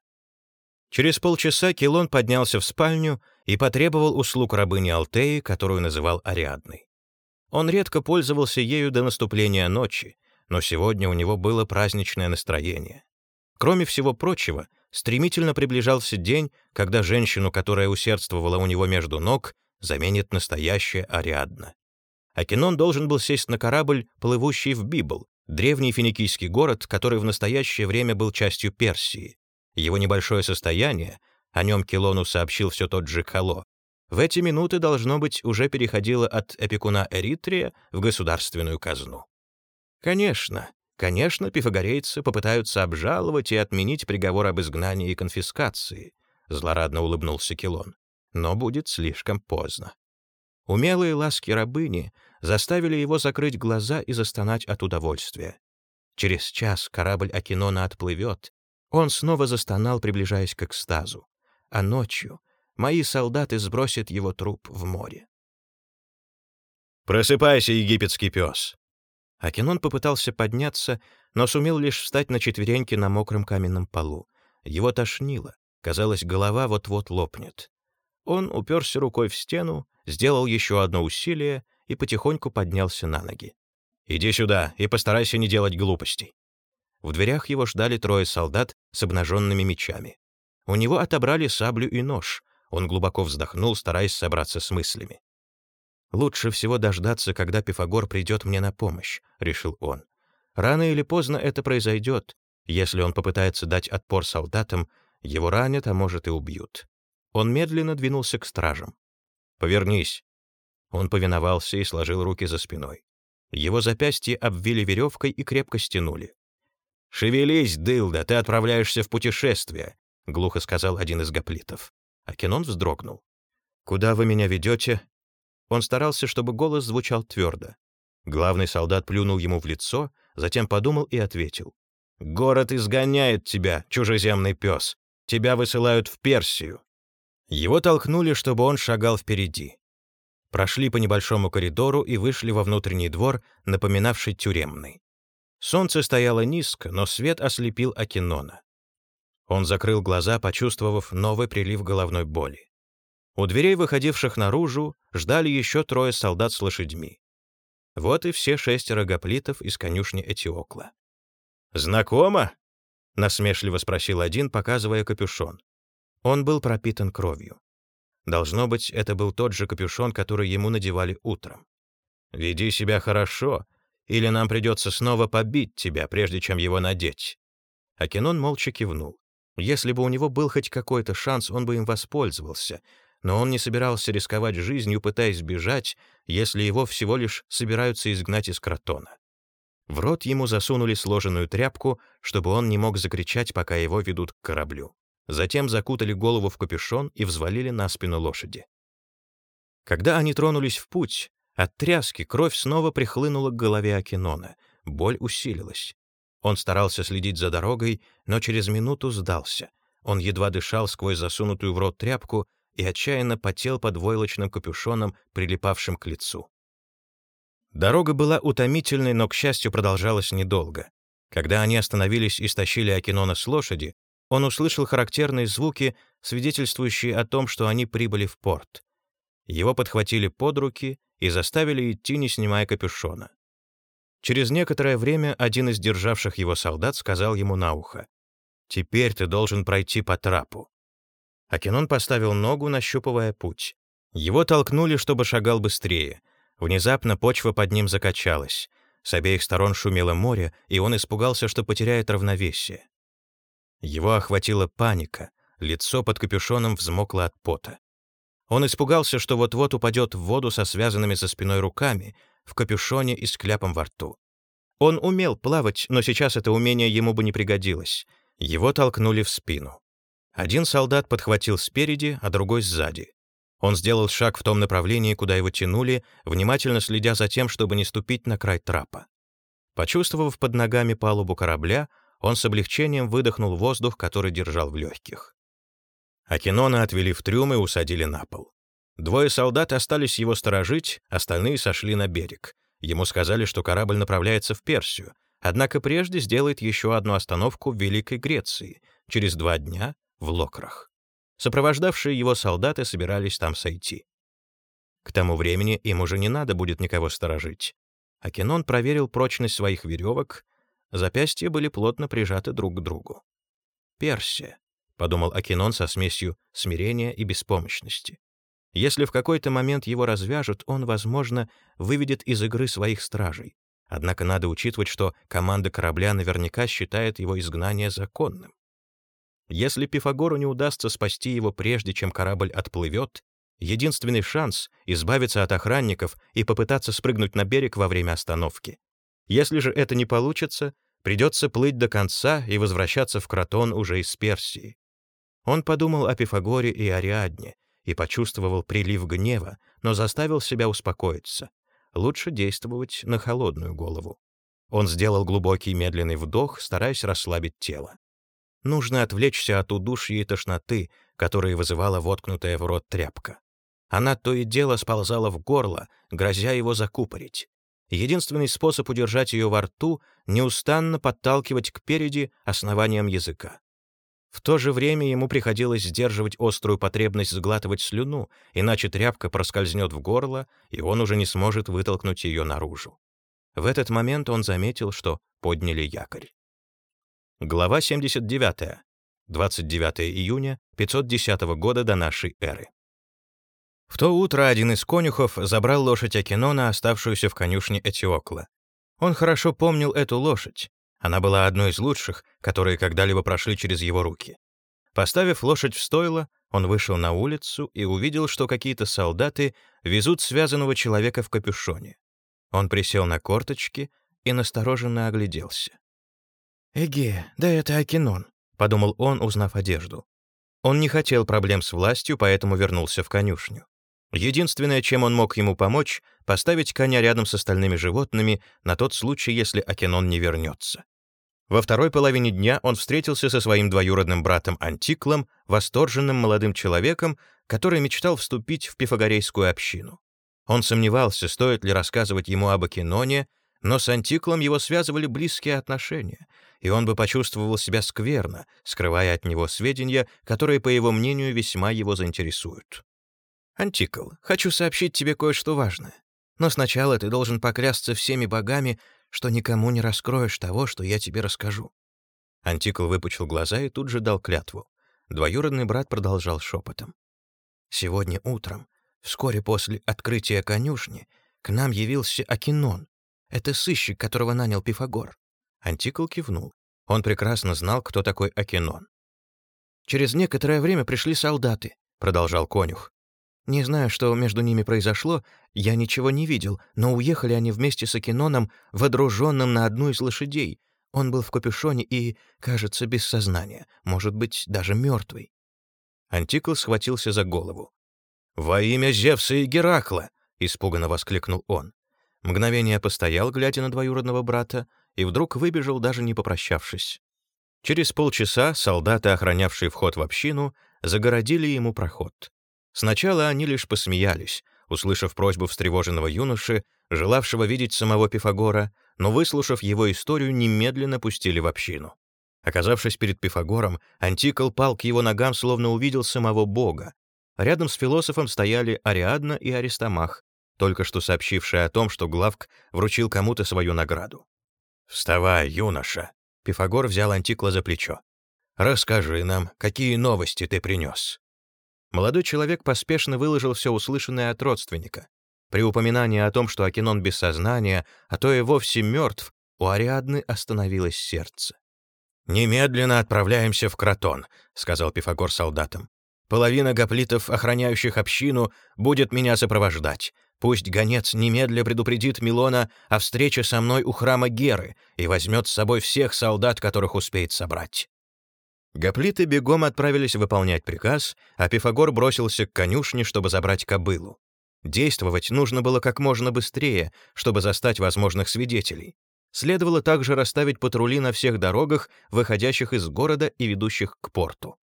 Через полчаса Килон поднялся в спальню и потребовал услуг рабыни Алтеи, которую называл Ариадной. Он редко пользовался ею до наступления ночи, но сегодня у него было праздничное настроение. Кроме всего прочего, стремительно приближался день, когда женщину, которая усердствовала у него между ног, заменит настоящая Ариадна. Акинон должен был сесть на корабль, плывущий в Библ, древний финикийский город, который в настоящее время был частью Персии. Его небольшое состояние, о нем Килону сообщил все тот же Кало, в эти минуты, должно быть, уже переходило от опекуна Эритрия в государственную казну. Конечно, Конечно, пифагорейцы попытаются обжаловать и отменить приговор об изгнании и конфискации, злорадно улыбнулся Килон. Но будет слишком поздно. Умелые ласки рабыни заставили его закрыть глаза и застонать от удовольствия. Через час корабль Акинона отплывет. Он снова застонал, приближаясь к экстазу. А ночью мои солдаты сбросят его труп в море. «Просыпайся, египетский пес!» Акинон попытался подняться, но сумел лишь встать на четвереньки на мокром каменном полу. Его тошнило. Казалось, голова вот-вот лопнет. Он уперся рукой в стену, сделал еще одно усилие и потихоньку поднялся на ноги. «Иди сюда и постарайся не делать глупостей». В дверях его ждали трое солдат с обнаженными мечами. У него отобрали саблю и нож. Он глубоко вздохнул, стараясь собраться с мыслями. «Лучше всего дождаться, когда Пифагор придет мне на помощь», — решил он. «Рано или поздно это произойдет. Если он попытается дать отпор солдатам, его ранят, а может и убьют». Он медленно двинулся к стражам. «Повернись». Он повиновался и сложил руки за спиной. Его запястья обвили веревкой и крепко стянули. «Шевелись, дылда, ты отправляешься в путешествие», — глухо сказал один из гоплитов. Акинон вздрогнул. «Куда вы меня ведете?» Он старался, чтобы голос звучал твердо. Главный солдат плюнул ему в лицо, затем подумал и ответил. «Город изгоняет тебя, чужеземный пес. Тебя высылают в Персию». Его толкнули, чтобы он шагал впереди. Прошли по небольшому коридору и вышли во внутренний двор, напоминавший тюремный. Солнце стояло низко, но свет ослепил Акинона. Он закрыл глаза, почувствовав новый прилив головной боли. У дверей, выходивших наружу, ждали еще трое солдат с лошадьми. Вот и все шестеро гоплитов из конюшни Этиокла. «Знакомо?» — насмешливо спросил один, показывая капюшон. Он был пропитан кровью. Должно быть, это был тот же капюшон, который ему надевали утром. «Веди себя хорошо, или нам придется снова побить тебя, прежде чем его надеть». Акинон молча кивнул. Если бы у него был хоть какой-то шанс, он бы им воспользовался, но он не собирался рисковать жизнью, пытаясь бежать, если его всего лишь собираются изгнать из кротона. В рот ему засунули сложенную тряпку, чтобы он не мог закричать, пока его ведут к кораблю. Затем закутали голову в капюшон и взвалили на спину лошади. Когда они тронулись в путь, от тряски кровь снова прихлынула к голове Акинона, боль усилилась. Он старался следить за дорогой, но через минуту сдался. Он едва дышал сквозь засунутую в рот тряпку и отчаянно потел под войлочным капюшоном, прилипавшим к лицу. Дорога была утомительной, но, к счастью, продолжалась недолго. Когда они остановились и стащили Акинона с лошади, он услышал характерные звуки, свидетельствующие о том, что они прибыли в порт. Его подхватили под руки и заставили идти, не снимая капюшона. Через некоторое время один из державших его солдат сказал ему на ухо, «Теперь ты должен пройти по трапу». Акинон поставил ногу, нащупывая путь. Его толкнули, чтобы шагал быстрее. Внезапно почва под ним закачалась. С обеих сторон шумело море, и он испугался, что потеряет равновесие. Его охватила паника, лицо под капюшоном взмокло от пота. Он испугался, что вот-вот упадет в воду со связанными за спиной руками, в капюшоне и с кляпом во рту. Он умел плавать, но сейчас это умение ему бы не пригодилось. Его толкнули в спину. Один солдат подхватил спереди, а другой сзади. Он сделал шаг в том направлении, куда его тянули, внимательно следя за тем, чтобы не ступить на край трапа. Почувствовав под ногами палубу корабля, он с облегчением выдохнул воздух, который держал в легких. Акинона отвели в трюм и усадили на пол. Двое солдат остались его сторожить, остальные сошли на берег. Ему сказали, что корабль направляется в Персию, однако прежде сделает еще одну остановку в Великой Греции, через два дня в Локрах. Сопровождавшие его солдаты собирались там сойти. К тому времени им уже не надо будет никого сторожить. Акинон проверил прочность своих веревок, запястья были плотно прижаты друг к другу. «Персия», — подумал Акинон со смесью смирения и беспомощности. Если в какой-то момент его развяжут, он, возможно, выведет из игры своих стражей. Однако надо учитывать, что команда корабля наверняка считает его изгнание законным. Если Пифагору не удастся спасти его прежде, чем корабль отплывет, единственный шанс — избавиться от охранников и попытаться спрыгнуть на берег во время остановки. Если же это не получится, придется плыть до конца и возвращаться в Кротон уже из Персии. Он подумал о Пифагоре и Ариадне, и почувствовал прилив гнева, но заставил себя успокоиться. Лучше действовать на холодную голову. Он сделал глубокий медленный вдох, стараясь расслабить тело. Нужно отвлечься от удушья и тошноты, которые вызывала воткнутая в рот тряпка. Она то и дело сползала в горло, грозя его закупорить. Единственный способ удержать ее во рту — неустанно подталкивать к переди основанием языка. В то же время ему приходилось сдерживать острую потребность сглатывать слюну, иначе тряпка проскользнет в горло, и он уже не сможет вытолкнуть ее наружу. В этот момент он заметил, что подняли якорь. Глава 79. 29 июня 510 года до нашей эры. В то утро один из конюхов забрал лошадь Акинона, оставшуюся в конюшне Этиокла. Он хорошо помнил эту лошадь, она была одной из лучших, которые когда-либо прошли через его руки. Поставив лошадь в стойло, он вышел на улицу и увидел, что какие-то солдаты везут связанного человека в капюшоне. Он присел на корточки и настороженно огляделся. «Эге, да это Акинон», — подумал он, узнав одежду. Он не хотел проблем с властью, поэтому вернулся в конюшню. Единственное, чем он мог ему помочь, поставить коня рядом с остальными животными на тот случай, если Акинон не вернется. Во второй половине дня он встретился со своим двоюродным братом Антиклом, восторженным молодым человеком, который мечтал вступить в пифагорейскую общину. Он сомневался, стоит ли рассказывать ему об Акиноне, но с Антиклом его связывали близкие отношения, и он бы почувствовал себя скверно, скрывая от него сведения, которые, по его мнению, весьма его заинтересуют. «Антикл, хочу сообщить тебе кое-что важное. Но сначала ты должен поклясться всеми богами, что никому не раскроешь того, что я тебе расскажу». Антикл выпучил глаза и тут же дал клятву. Двоюродный брат продолжал шепотом. «Сегодня утром, вскоре после открытия конюшни, к нам явился Акинон. Это сыщик, которого нанял Пифагор». Антикл кивнул. Он прекрасно знал, кто такой Акинон. «Через некоторое время пришли солдаты», — продолжал конюх. «Не знаю, что между ними произошло, я ничего не видел, но уехали они вместе с Акиноном, водруженным на одну из лошадей. Он был в капюшоне и, кажется, без сознания, может быть, даже мертвый». Антикл схватился за голову. «Во имя Зевса и Геракла!» — испуганно воскликнул он. Мгновение постоял, глядя на двоюродного брата, и вдруг выбежал, даже не попрощавшись. Через полчаса солдаты, охранявшие вход в общину, загородили ему проход. Сначала они лишь посмеялись, услышав просьбу встревоженного юноши, желавшего видеть самого Пифагора, но, выслушав его историю, немедленно пустили в общину. Оказавшись перед Пифагором, Антикл пал к его ногам, словно увидел самого бога. Рядом с философом стояли Ариадна и Аристомах, только что сообщившие о том, что Главк вручил кому-то свою награду. «Вставай, юноша!» Пифагор взял Антикла за плечо. «Расскажи нам, какие новости ты принес?» Молодой человек поспешно выложил все услышанное от родственника. При упоминании о том, что Акинон без сознания, а то и вовсе мертв, у Ариадны остановилось сердце. «Немедленно отправляемся в Кротон», — сказал Пифагор солдатам. «Половина гоплитов, охраняющих общину, будет меня сопровождать. Пусть гонец немедля предупредит Милона о встрече со мной у храма Геры и возьмет с собой всех солдат, которых успеет собрать». Гоплиты бегом отправились выполнять приказ, а Пифагор бросился к конюшне, чтобы забрать кобылу. Действовать нужно было как можно быстрее, чтобы застать возможных свидетелей. Следовало также расставить патрули на всех дорогах, выходящих из города и ведущих к порту.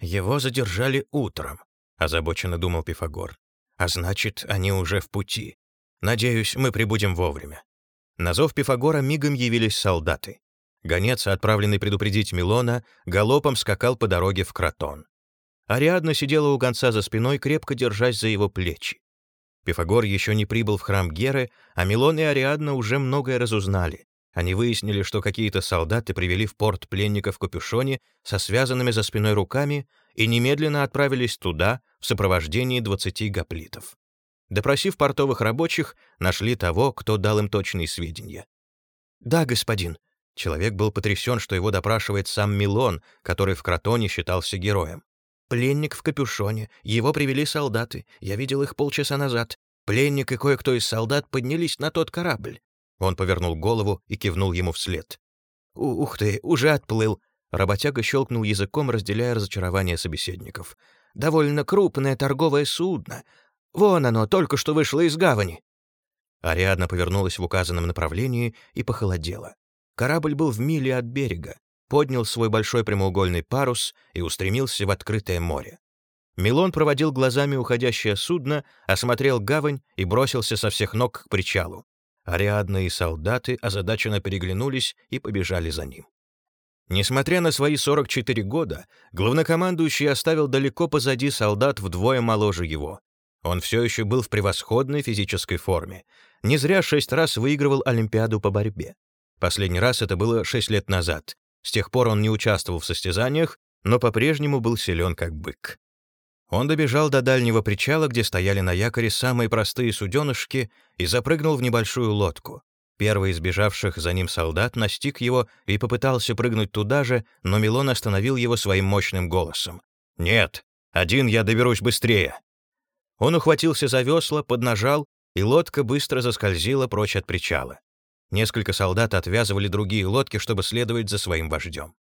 «Его задержали утром», — озабоченно думал Пифагор. А значит, они уже в пути. Надеюсь, мы прибудем вовремя. На зов Пифагора мигом явились солдаты. Гонец, отправленный предупредить Милона, галопом скакал по дороге в Кротон. Ариадна сидела у гонца за спиной, крепко держась за его плечи. Пифагор еще не прибыл в храм Геры, а Милон и Ариадна уже многое разузнали. Они выяснили, что какие-то солдаты привели в порт пленника в капюшоне со связанными за спиной руками и немедленно отправились туда в сопровождении 20 гоплитов. Допросив портовых рабочих, нашли того, кто дал им точные сведения. «Да, господин». Человек был потрясен, что его допрашивает сам Милон, который в Кротоне считался героем. «Пленник в капюшоне. Его привели солдаты. Я видел их полчаса назад. Пленник и кое-кто из солдат поднялись на тот корабль». Он повернул голову и кивнул ему вслед. «Ух ты, уже отплыл. Работяга щелкнул языком, разделяя разочарование собеседников. «Довольно крупное торговое судно. Вон оно, только что вышло из гавани». Ариадна повернулась в указанном направлении и похолодела. Корабль был в миле от берега, поднял свой большой прямоугольный парус и устремился в открытое море. Милон проводил глазами уходящее судно, осмотрел гавань и бросился со всех ног к причалу. Ариадна и солдаты озадаченно переглянулись и побежали за ним. Несмотря на свои 44 года, главнокомандующий оставил далеко позади солдат вдвое моложе его. Он все еще был в превосходной физической форме. Не зря шесть раз выигрывал Олимпиаду по борьбе. Последний раз это было шесть лет назад. С тех пор он не участвовал в состязаниях, но по-прежнему был силен как бык. Он добежал до дальнего причала, где стояли на якоре самые простые суденышки, и запрыгнул в небольшую лодку. Первый из бежавших за ним солдат настиг его и попытался прыгнуть туда же, но Милон остановил его своим мощным голосом. «Нет, один я доберусь быстрее». Он ухватился за весла, поднажал, и лодка быстро заскользила прочь от причала. Несколько солдат отвязывали другие лодки, чтобы следовать за своим вождем.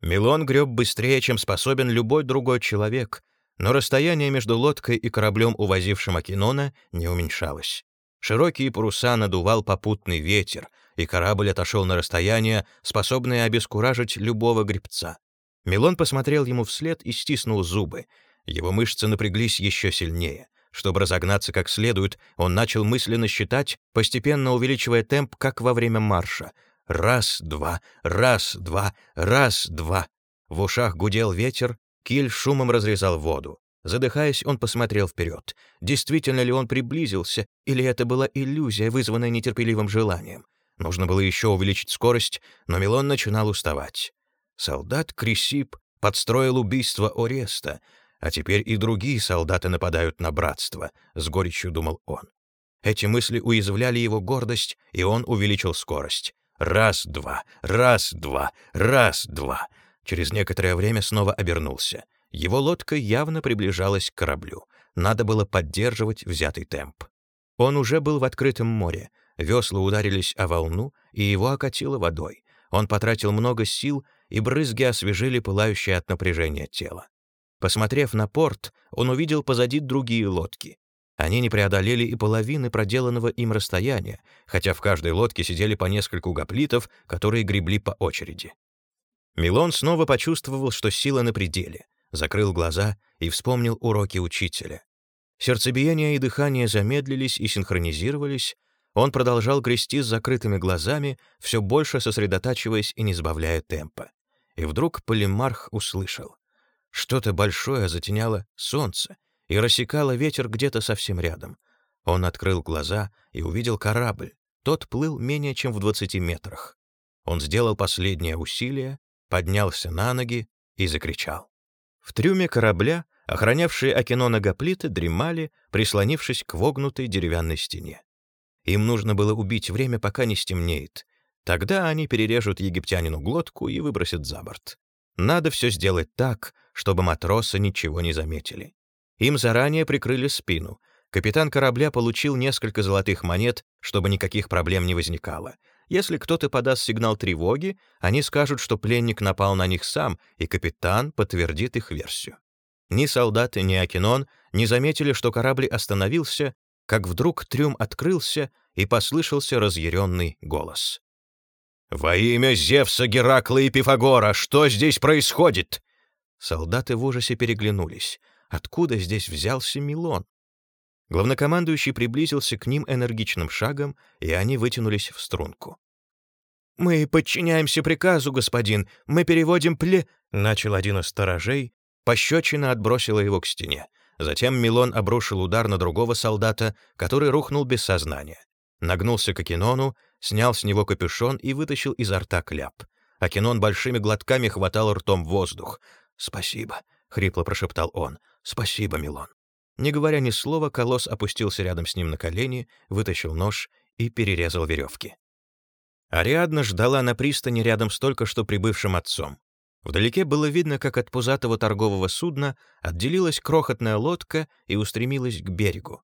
Милон греб быстрее, чем способен любой другой человек, но расстояние между лодкой и кораблем, увозившим Акинона, не уменьшалось. Широкие паруса надувал попутный ветер, и корабль отошел на расстояние, способное обескуражить любого гребца. Милон посмотрел ему вслед и стиснул зубы. Его мышцы напряглись еще сильнее. Чтобы разогнаться как следует, он начал мысленно считать, постепенно увеличивая темп, как во время марша. Раз, два, раз, два, раз, два. В ушах гудел ветер, киль шумом разрезал воду. Задыхаясь, он посмотрел вперед. Действительно ли он приблизился, или это была иллюзия, вызванная нетерпеливым желанием? Нужно было еще увеличить скорость, но Милон начинал уставать. Солдат Крисип подстроил убийство Ореста, а теперь и другие солдаты нападают на братство, — с горечью думал он. Эти мысли уязвляли его гордость, и он увеличил скорость. Раз-два, раз-два, раз-два. Через некоторое время снова обернулся. Его лодка явно приближалась к кораблю. Надо было поддерживать взятый темп. Он уже был в открытом море. Весла ударились о волну, и его окатило водой. Он потратил много сил, и брызги освежили пылающее от напряжения тело. Посмотрев на порт, он увидел позади другие лодки. Они не преодолели и половины проделанного им расстояния, хотя в каждой лодке сидели по нескольку гоплитов, которые гребли по очереди. Милон снова почувствовал, что сила на пределе, закрыл глаза и вспомнил уроки учителя. Сердцебиение и дыхание замедлились и синхронизировались, он продолжал грести с закрытыми глазами, все больше сосредотачиваясь и не сбавляя темпа. И вдруг Полимарх услышал. Что-то большое затеняло солнце и рассекало ветер где-то совсем рядом. Он открыл глаза и увидел корабль. Тот плыл менее чем в 20 метрах. Он сделал последнее усилие, поднялся на ноги и закричал. В трюме корабля охранявшие Акинона гоплиты дремали, прислонившись к вогнутой деревянной стене. Им нужно было убить время, пока не стемнеет. Тогда они перережут египтянину глотку и выбросят за борт. Надо все сделать так, чтобы матросы ничего не заметили. Им заранее прикрыли спину. Капитан корабля получил несколько золотых монет, чтобы никаких проблем не возникало. Если кто-то подаст сигнал тревоги, они скажут, что пленник напал на них сам, и капитан подтвердит их версию. Ни солдаты, ни Акинон не заметили, что корабль остановился, как вдруг трюм открылся, и послышался разъяренный голос. «Во имя Зевса, Геракла и Пифагора, что здесь происходит?» Солдаты в ужасе переглянулись. Откуда здесь взялся Милон? Главнокомандующий приблизился к ним энергичным шагом, и они вытянулись в струнку. «Мы подчиняемся приказу, господин. Мы переводим пле...» — начал один из сторожей. Пощечина отбросила его к стене. Затем Милон обрушил удар на другого солдата, который рухнул без сознания. Нагнулся к Акинону, снял с него капюшон и вытащил изо рта кляп. Акинон большими глотками хватал ртом воздух. «Спасибо», — хрипло прошептал он. «Спасибо, Милон». Не говоря ни слова, колосс опустился рядом с ним на колени, вытащил нож и перерезал веревки. Ариадна ждала на пристани рядом с только что прибывшим отцом. Вдалеке было видно, как от пузатого торгового судна отделилась крохотная лодка и устремилась к берегу.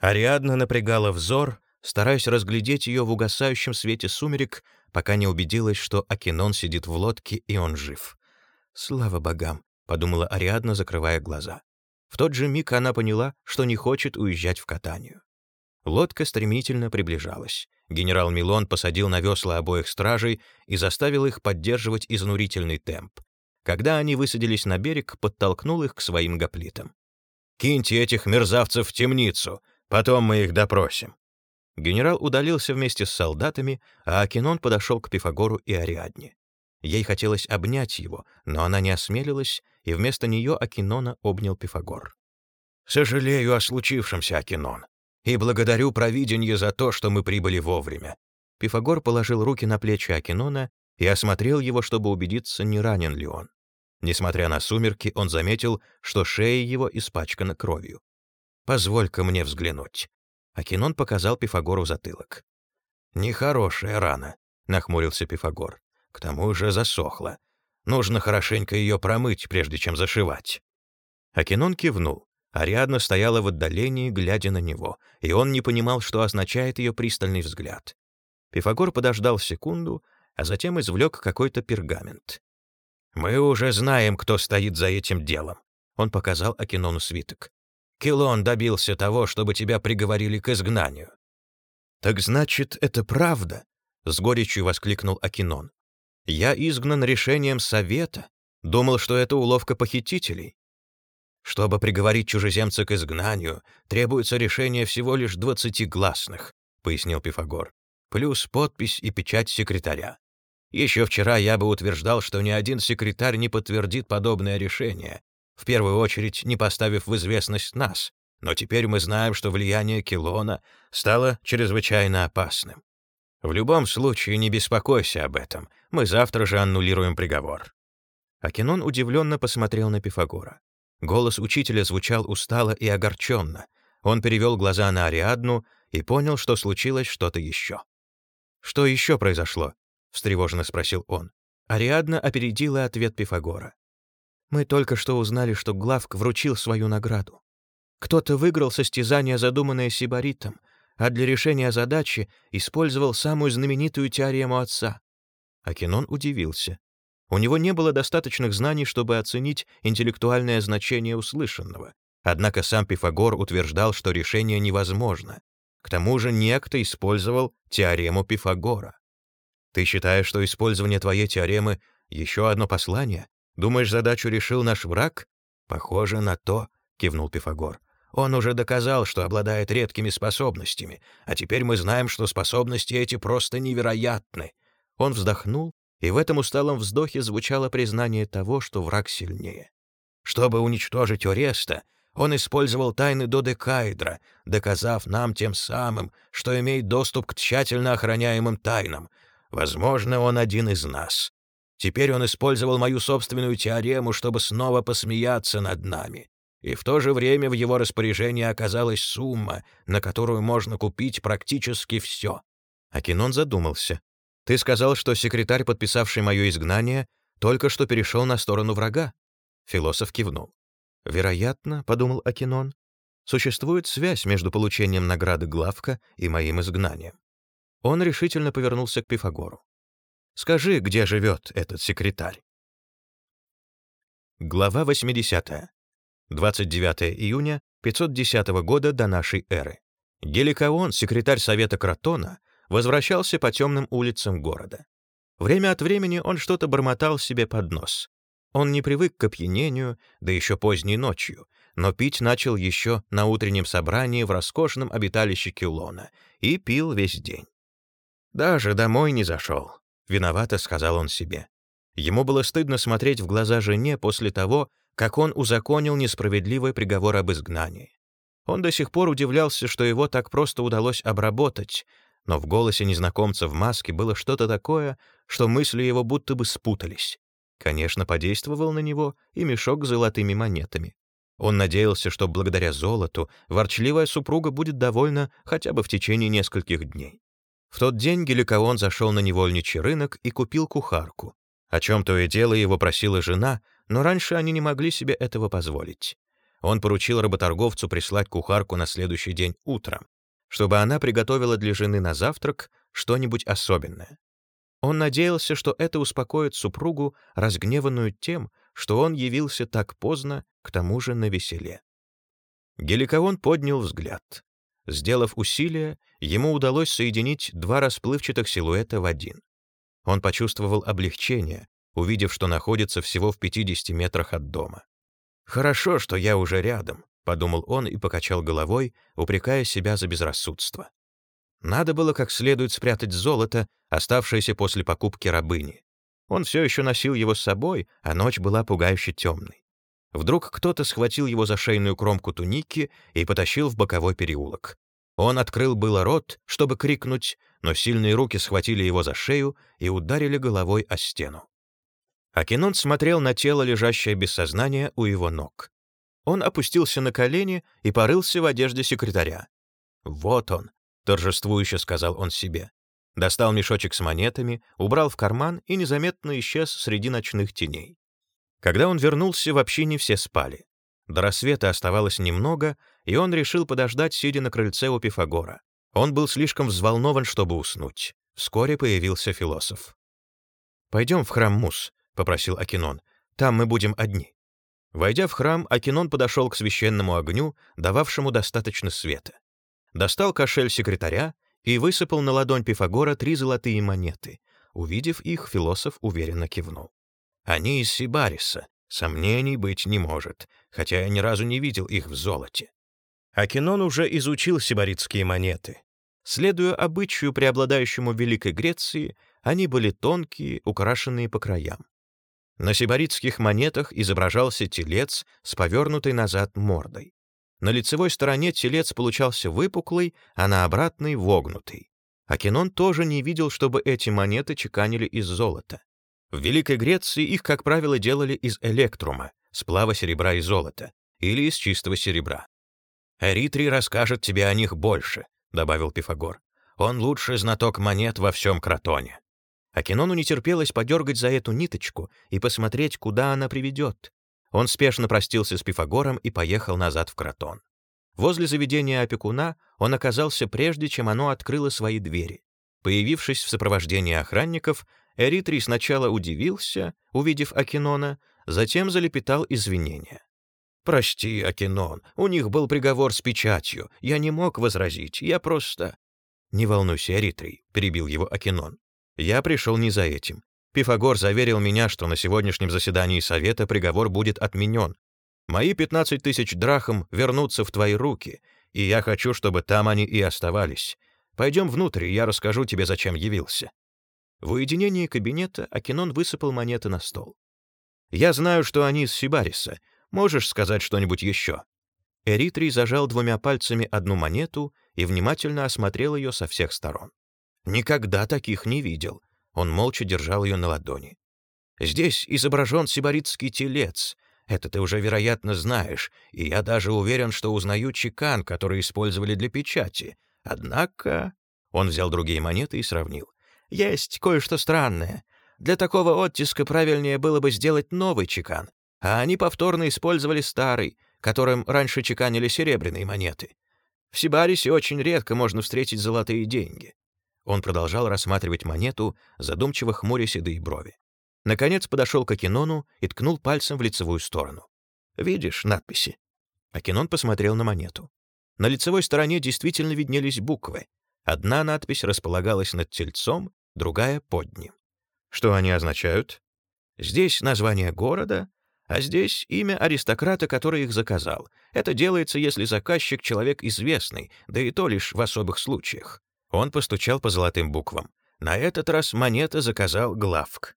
Ариадна напрягала взор, стараясь разглядеть ее в угасающем свете сумерек, пока не убедилась, что Акинон сидит в лодке и он жив. «Слава богам», — подумала Ариадна, закрывая глаза. В тот же миг она поняла, что не хочет уезжать в катанию. Лодка стремительно приближалась. Генерал Милон посадил на весла обоих стражей и заставил их поддерживать изнурительный темп. Когда они высадились на берег, подтолкнул их к своим гоплитам. «Киньте этих мерзавцев в темницу, потом мы их допросим». Генерал удалился вместе с солдатами, а Акинон подошел к Пифагору и Ариадне. Ей хотелось обнять его, но она не осмелилась, и вместо нее Акинона обнял Пифагор. «Сожалею о случившемся, Акинон и благодарю провидение за то, что мы прибыли вовремя». Пифагор положил руки на плечи Акинона и осмотрел его, чтобы убедиться, не ранен ли он. Несмотря на сумерки, он заметил, что шея его испачкана кровью. «Позволь-ка мне взглянуть». Акинон показал Пифагору затылок. «Нехорошая рана», — нахмурился Пифагор. «К тому же засохла. Нужно хорошенько ее промыть, прежде чем зашивать». Акинон кивнул. Ариадна стояла в отдалении, глядя на него, и он не понимал, что означает ее пристальный взгляд. Пифагор подождал секунду, а затем извлек какой-то пергамент. «Мы уже знаем, кто стоит за этим делом», — он показал Акинону свиток. «Килон добился того, чтобы тебя приговорили к изгнанию». «Так значит, это правда?» — с горечью воскликнул Акинон. «Я изгнан решением совета. Думал, что это уловка похитителей. Чтобы приговорить чужеземца к изгнанию, требуется решение всего лишь двадцати гласных, пояснил Пифагор, плюс подпись и печать секретаря. Еще вчера я бы утверждал, что ни один секретарь не подтвердит подобное решение, в первую очередь не поставив в известность нас, но теперь мы знаем, что влияние Килона стало чрезвычайно опасным. В любом случае, не беспокойся об этом, мы завтра же аннулируем приговор». Акинон удивленно посмотрел на Пифагора. Голос учителя звучал устало и огорченно. Он перевел глаза на Ариадну и понял, что случилось что-то еще. «Что еще произошло?» — встревоженно спросил он. Ариадна опередила ответ Пифагора. «Мы только что узнали, что Главк вручил свою награду. Кто-то выиграл состязание, задуманное Сибаритом, а для решения задачи использовал самую знаменитую теорему отца». Акинон удивился. У него не было достаточных знаний, чтобы оценить интеллектуальное значение услышанного. Однако сам Пифагор утверждал, что решение невозможно. К тому же некто использовал теорему Пифагора. Ты считаешь, что использование твоей теоремы — еще одно послание? Думаешь, задачу решил наш враг? Похоже на то, — кивнул Пифагор. Он уже доказал, что обладает редкими способностями, а теперь мы знаем, что способности эти просто невероятны. Он вздохнул и в этом усталом вздохе звучало признание того, что враг сильнее. Чтобы уничтожить Ореста, он использовал тайны Додекаэдра, доказав нам тем самым, что имеет доступ к тщательно охраняемым тайнам. Возможно, он один из нас. Теперь он использовал мою собственную теорему, чтобы снова посмеяться над нами. И в то же время в его распоряжении оказалась сумма, на которую можно купить практически все. Акинон задумался. Ты сказал, что секретарь, подписавший мое изгнание, только что перешел на сторону врага. Философ кивнул. Вероятно, подумал Акинон, существует связь между получением награды Главка и моим изгнанием. Он решительно повернулся к Пифагору. Скажи, где живет этот секретарь? Глава 80. 29 июня 510 года до нашей эры. Геликаон, секретарь Совета Кротона, возвращался по темным улицам города. Время от времени он что-то бормотал себе под нос. Он не привык к опьянению, да еще поздней ночью, но пить начал еще на утреннем собрании в роскошном обиталище Кюлона и пил весь день. «Даже домой не зашел», — виновато сказал он себе. Ему было стыдно смотреть в глаза жене после того, как он узаконил несправедливый приговор об изгнании. Он до сих пор удивлялся, что его так просто удалось обработать, но в голосе незнакомца в маске было что-то такое, что мысли его будто бы спутались. Конечно, подействовал на него и мешок с золотыми монетами. Он надеялся, что благодаря золоту ворчливая супруга будет довольна хотя бы в течение нескольких дней. В тот день Геликаон зашел на невольничий рынок и купил кухарку. О чем то и дело его просила жена, но раньше они не могли себе этого позволить. Он поручил работорговцу прислать кухарку на следующий день утром чтобы она приготовила для жены на завтрак что-нибудь особенное. Он надеялся, что это успокоит супругу, разгневанную тем, что он явился так поздно, к тому же на веселе. Геликаон поднял взгляд. Сделав усилие, ему удалось соединить два расплывчатых силуэта в один. Он почувствовал облегчение, увидев, что находится всего в 50 метрах от дома. «Хорошо, что я уже рядом», — подумал он и покачал головой, упрекая себя за безрассудство. Надо было как следует спрятать золото, оставшееся после покупки рабыни. Он все еще носил его с собой, а ночь была пугающе темной. Вдруг кто-то схватил его за шейную кромку туники и потащил в боковой переулок. Он открыл было рот, чтобы крикнуть, но сильные руки схватили его за шею и ударили головой о стену. Акинон смотрел на тело, лежащее без сознания у его ног. Он опустился на колени и порылся в одежде секретаря. «Вот он», — торжествующе сказал он себе. Достал мешочек с монетами, убрал в карман и незаметно исчез среди ночных теней. Когда он вернулся, вообще не все спали. До рассвета оставалось немного, и он решил подождать, сидя на крыльце у Пифагора. Он был слишком взволнован, чтобы уснуть. Вскоре появился философ. «Пойдем в храм Мус», — попросил Акинон. «Там мы будем одни». Войдя в храм, Акинон подошел к священному огню, дававшему достаточно света. Достал кошель секретаря и высыпал на ладонь Пифагора три золотые монеты. Увидев их, философ уверенно кивнул. «Они из Сибариса. Сомнений быть не может, хотя я ни разу не видел их в золоте». Акинон уже изучил сибаритские монеты. Следуя обычаю, преобладающему в Великой Греции, они были тонкие, украшенные по краям. На сибаритских монетах изображался телец с повернутой назад мордой. На лицевой стороне телец получался выпуклый, а на обратной — вогнутый. Акинон тоже не видел, чтобы эти монеты чеканили из золота. В Великой Греции их, как правило, делали из электрума, сплава серебра и золота, или из чистого серебра. «Эритрий расскажет тебе о них больше», — добавил Пифагор. «Он лучший знаток монет во всем Кротоне». Акинону не терпелось подергать за эту ниточку и посмотреть, куда она приведет. Он спешно простился с Пифагором и поехал назад в Кротон. Возле заведения опекуна он оказался прежде, чем оно открыло свои двери. Появившись в сопровождении охранников, Эритрий сначала удивился, увидев Акинона, затем залепетал извинения. «Прости, Акинон, у них был приговор с печатью. Я не мог возразить, я просто...» «Не волнуйся, Эритрий», — перебил его Акинон. Я пришел не за этим. Пифагор заверил меня, что на сегодняшнем заседании совета приговор будет отменен. Мои 15 тысяч драхм вернутся в твои руки, и я хочу, чтобы там они и оставались. Пойдем внутрь, я расскажу тебе, зачем явился». В уединении кабинета Акинон высыпал монеты на стол. «Я знаю, что они из Сибариса. Можешь сказать что-нибудь еще?» Эритрий зажал двумя пальцами одну монету и внимательно осмотрел ее со всех сторон. Никогда таких не видел. Он молча держал ее на ладони. Здесь изображен сибаритский телец. Это ты уже, вероятно, знаешь, и я даже уверен, что узнаю чекан, который использовали для печати. Однако...» Он взял другие монеты и сравнил. «Есть кое-что странное. Для такого оттиска правильнее было бы сделать новый чекан, а они повторно использовали старый, которым раньше чеканили серебряные монеты. В Сибарисе очень редко можно встретить золотые деньги. Он продолжал рассматривать монету, задумчиво хмуря седые брови. Наконец подошел к Акинону и ткнул пальцем в лицевую сторону. «Видишь надписи?» Акинон посмотрел на монету. На лицевой стороне действительно виднелись буквы. Одна надпись располагалась над тельцом, другая — под ним. Что они означают? Здесь название города, а здесь имя аристократа, который их заказал. Это делается, если заказчик — человек известный, да и то лишь в особых случаях. Он постучал по золотым буквам. На этот раз монета заказал Главк.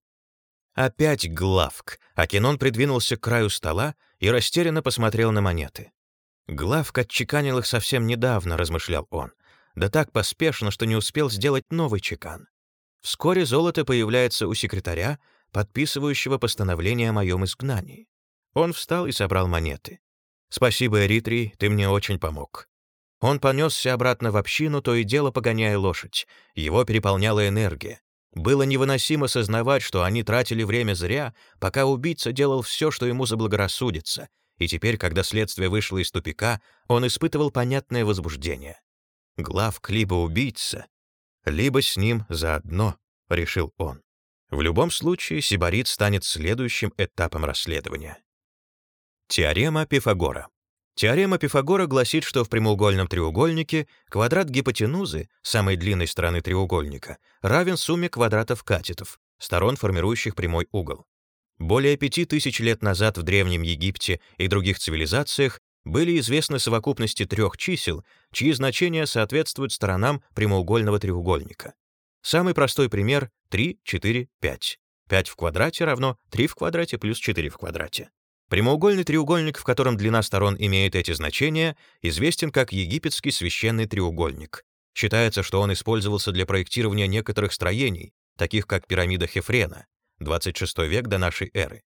Опять Главк. Акинон придвинулся к краю стола и растерянно посмотрел на монеты. Главк отчеканил их совсем недавно, размышлял он. Да так поспешно, что не успел сделать новый чекан. Вскоре золото появляется у секретаря, подписывающего постановление о моем изгнании. Он встал и собрал монеты. «Спасибо, Эритрий, ты мне очень помог. Он понесся обратно в общину, то и дело погоняя лошадь. Его переполняла энергия. Было невыносимо сознавать, что они тратили время зря, пока убийца делал все, что ему заблагорассудится, и теперь, когда следствие вышло из тупика, он испытывал понятное возбуждение. Главк либо убийца, либо с ним заодно, решил он. В любом случае, сибарит станет следующим этапом расследования. Теорема Пифагора Теорема Пифагора гласит, что в прямоугольном треугольнике квадрат гипотенузы, самой длинной стороны треугольника, равен сумме квадратов катетов, сторон, формирующих прямой угол. Более пяти тысяч лет назад в Древнем Египте и других цивилизациях были известны совокупности трех чисел, чьи значения соответствуют сторонам прямоугольного треугольника. Самый простой пример — 3, 4, 5. 5 в квадрате равно 3 в квадрате плюс 4 в квадрате. Прямоугольный треугольник, в котором длина сторон имеет эти значения, известен как египетский священный треугольник. Считается, что он использовался для проектирования некоторых строений, таких как пирамида Хефрена, 26 век до нашей эры.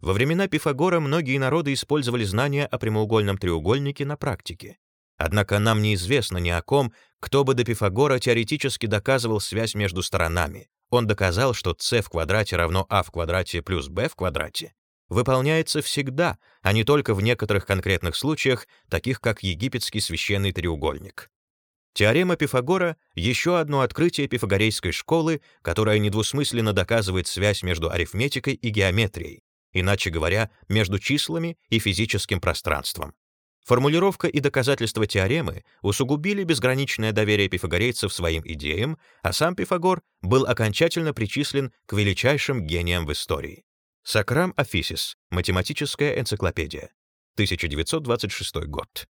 Во времена Пифагора многие народы использовали знания о прямоугольном треугольнике на практике. Однако нам неизвестно ни о ком, кто бы до Пифагора теоретически доказывал связь между сторонами. Он доказал, что c в квадрате равно a в квадрате плюс b в квадрате, выполняется всегда, а не только в некоторых конкретных случаях, таких как египетский священный треугольник. Теорема Пифагора — еще одно открытие пифагорейской школы, которое недвусмысленно доказывает связь между арифметикой и геометрией, иначе говоря, между числами и физическим пространством. Формулировка и доказательства теоремы усугубили безграничное доверие пифагорейцев своим идеям, а сам Пифагор был окончательно причислен к величайшим гениям в истории. Сакрам Афисис. Математическая энциклопедия. 1926 год.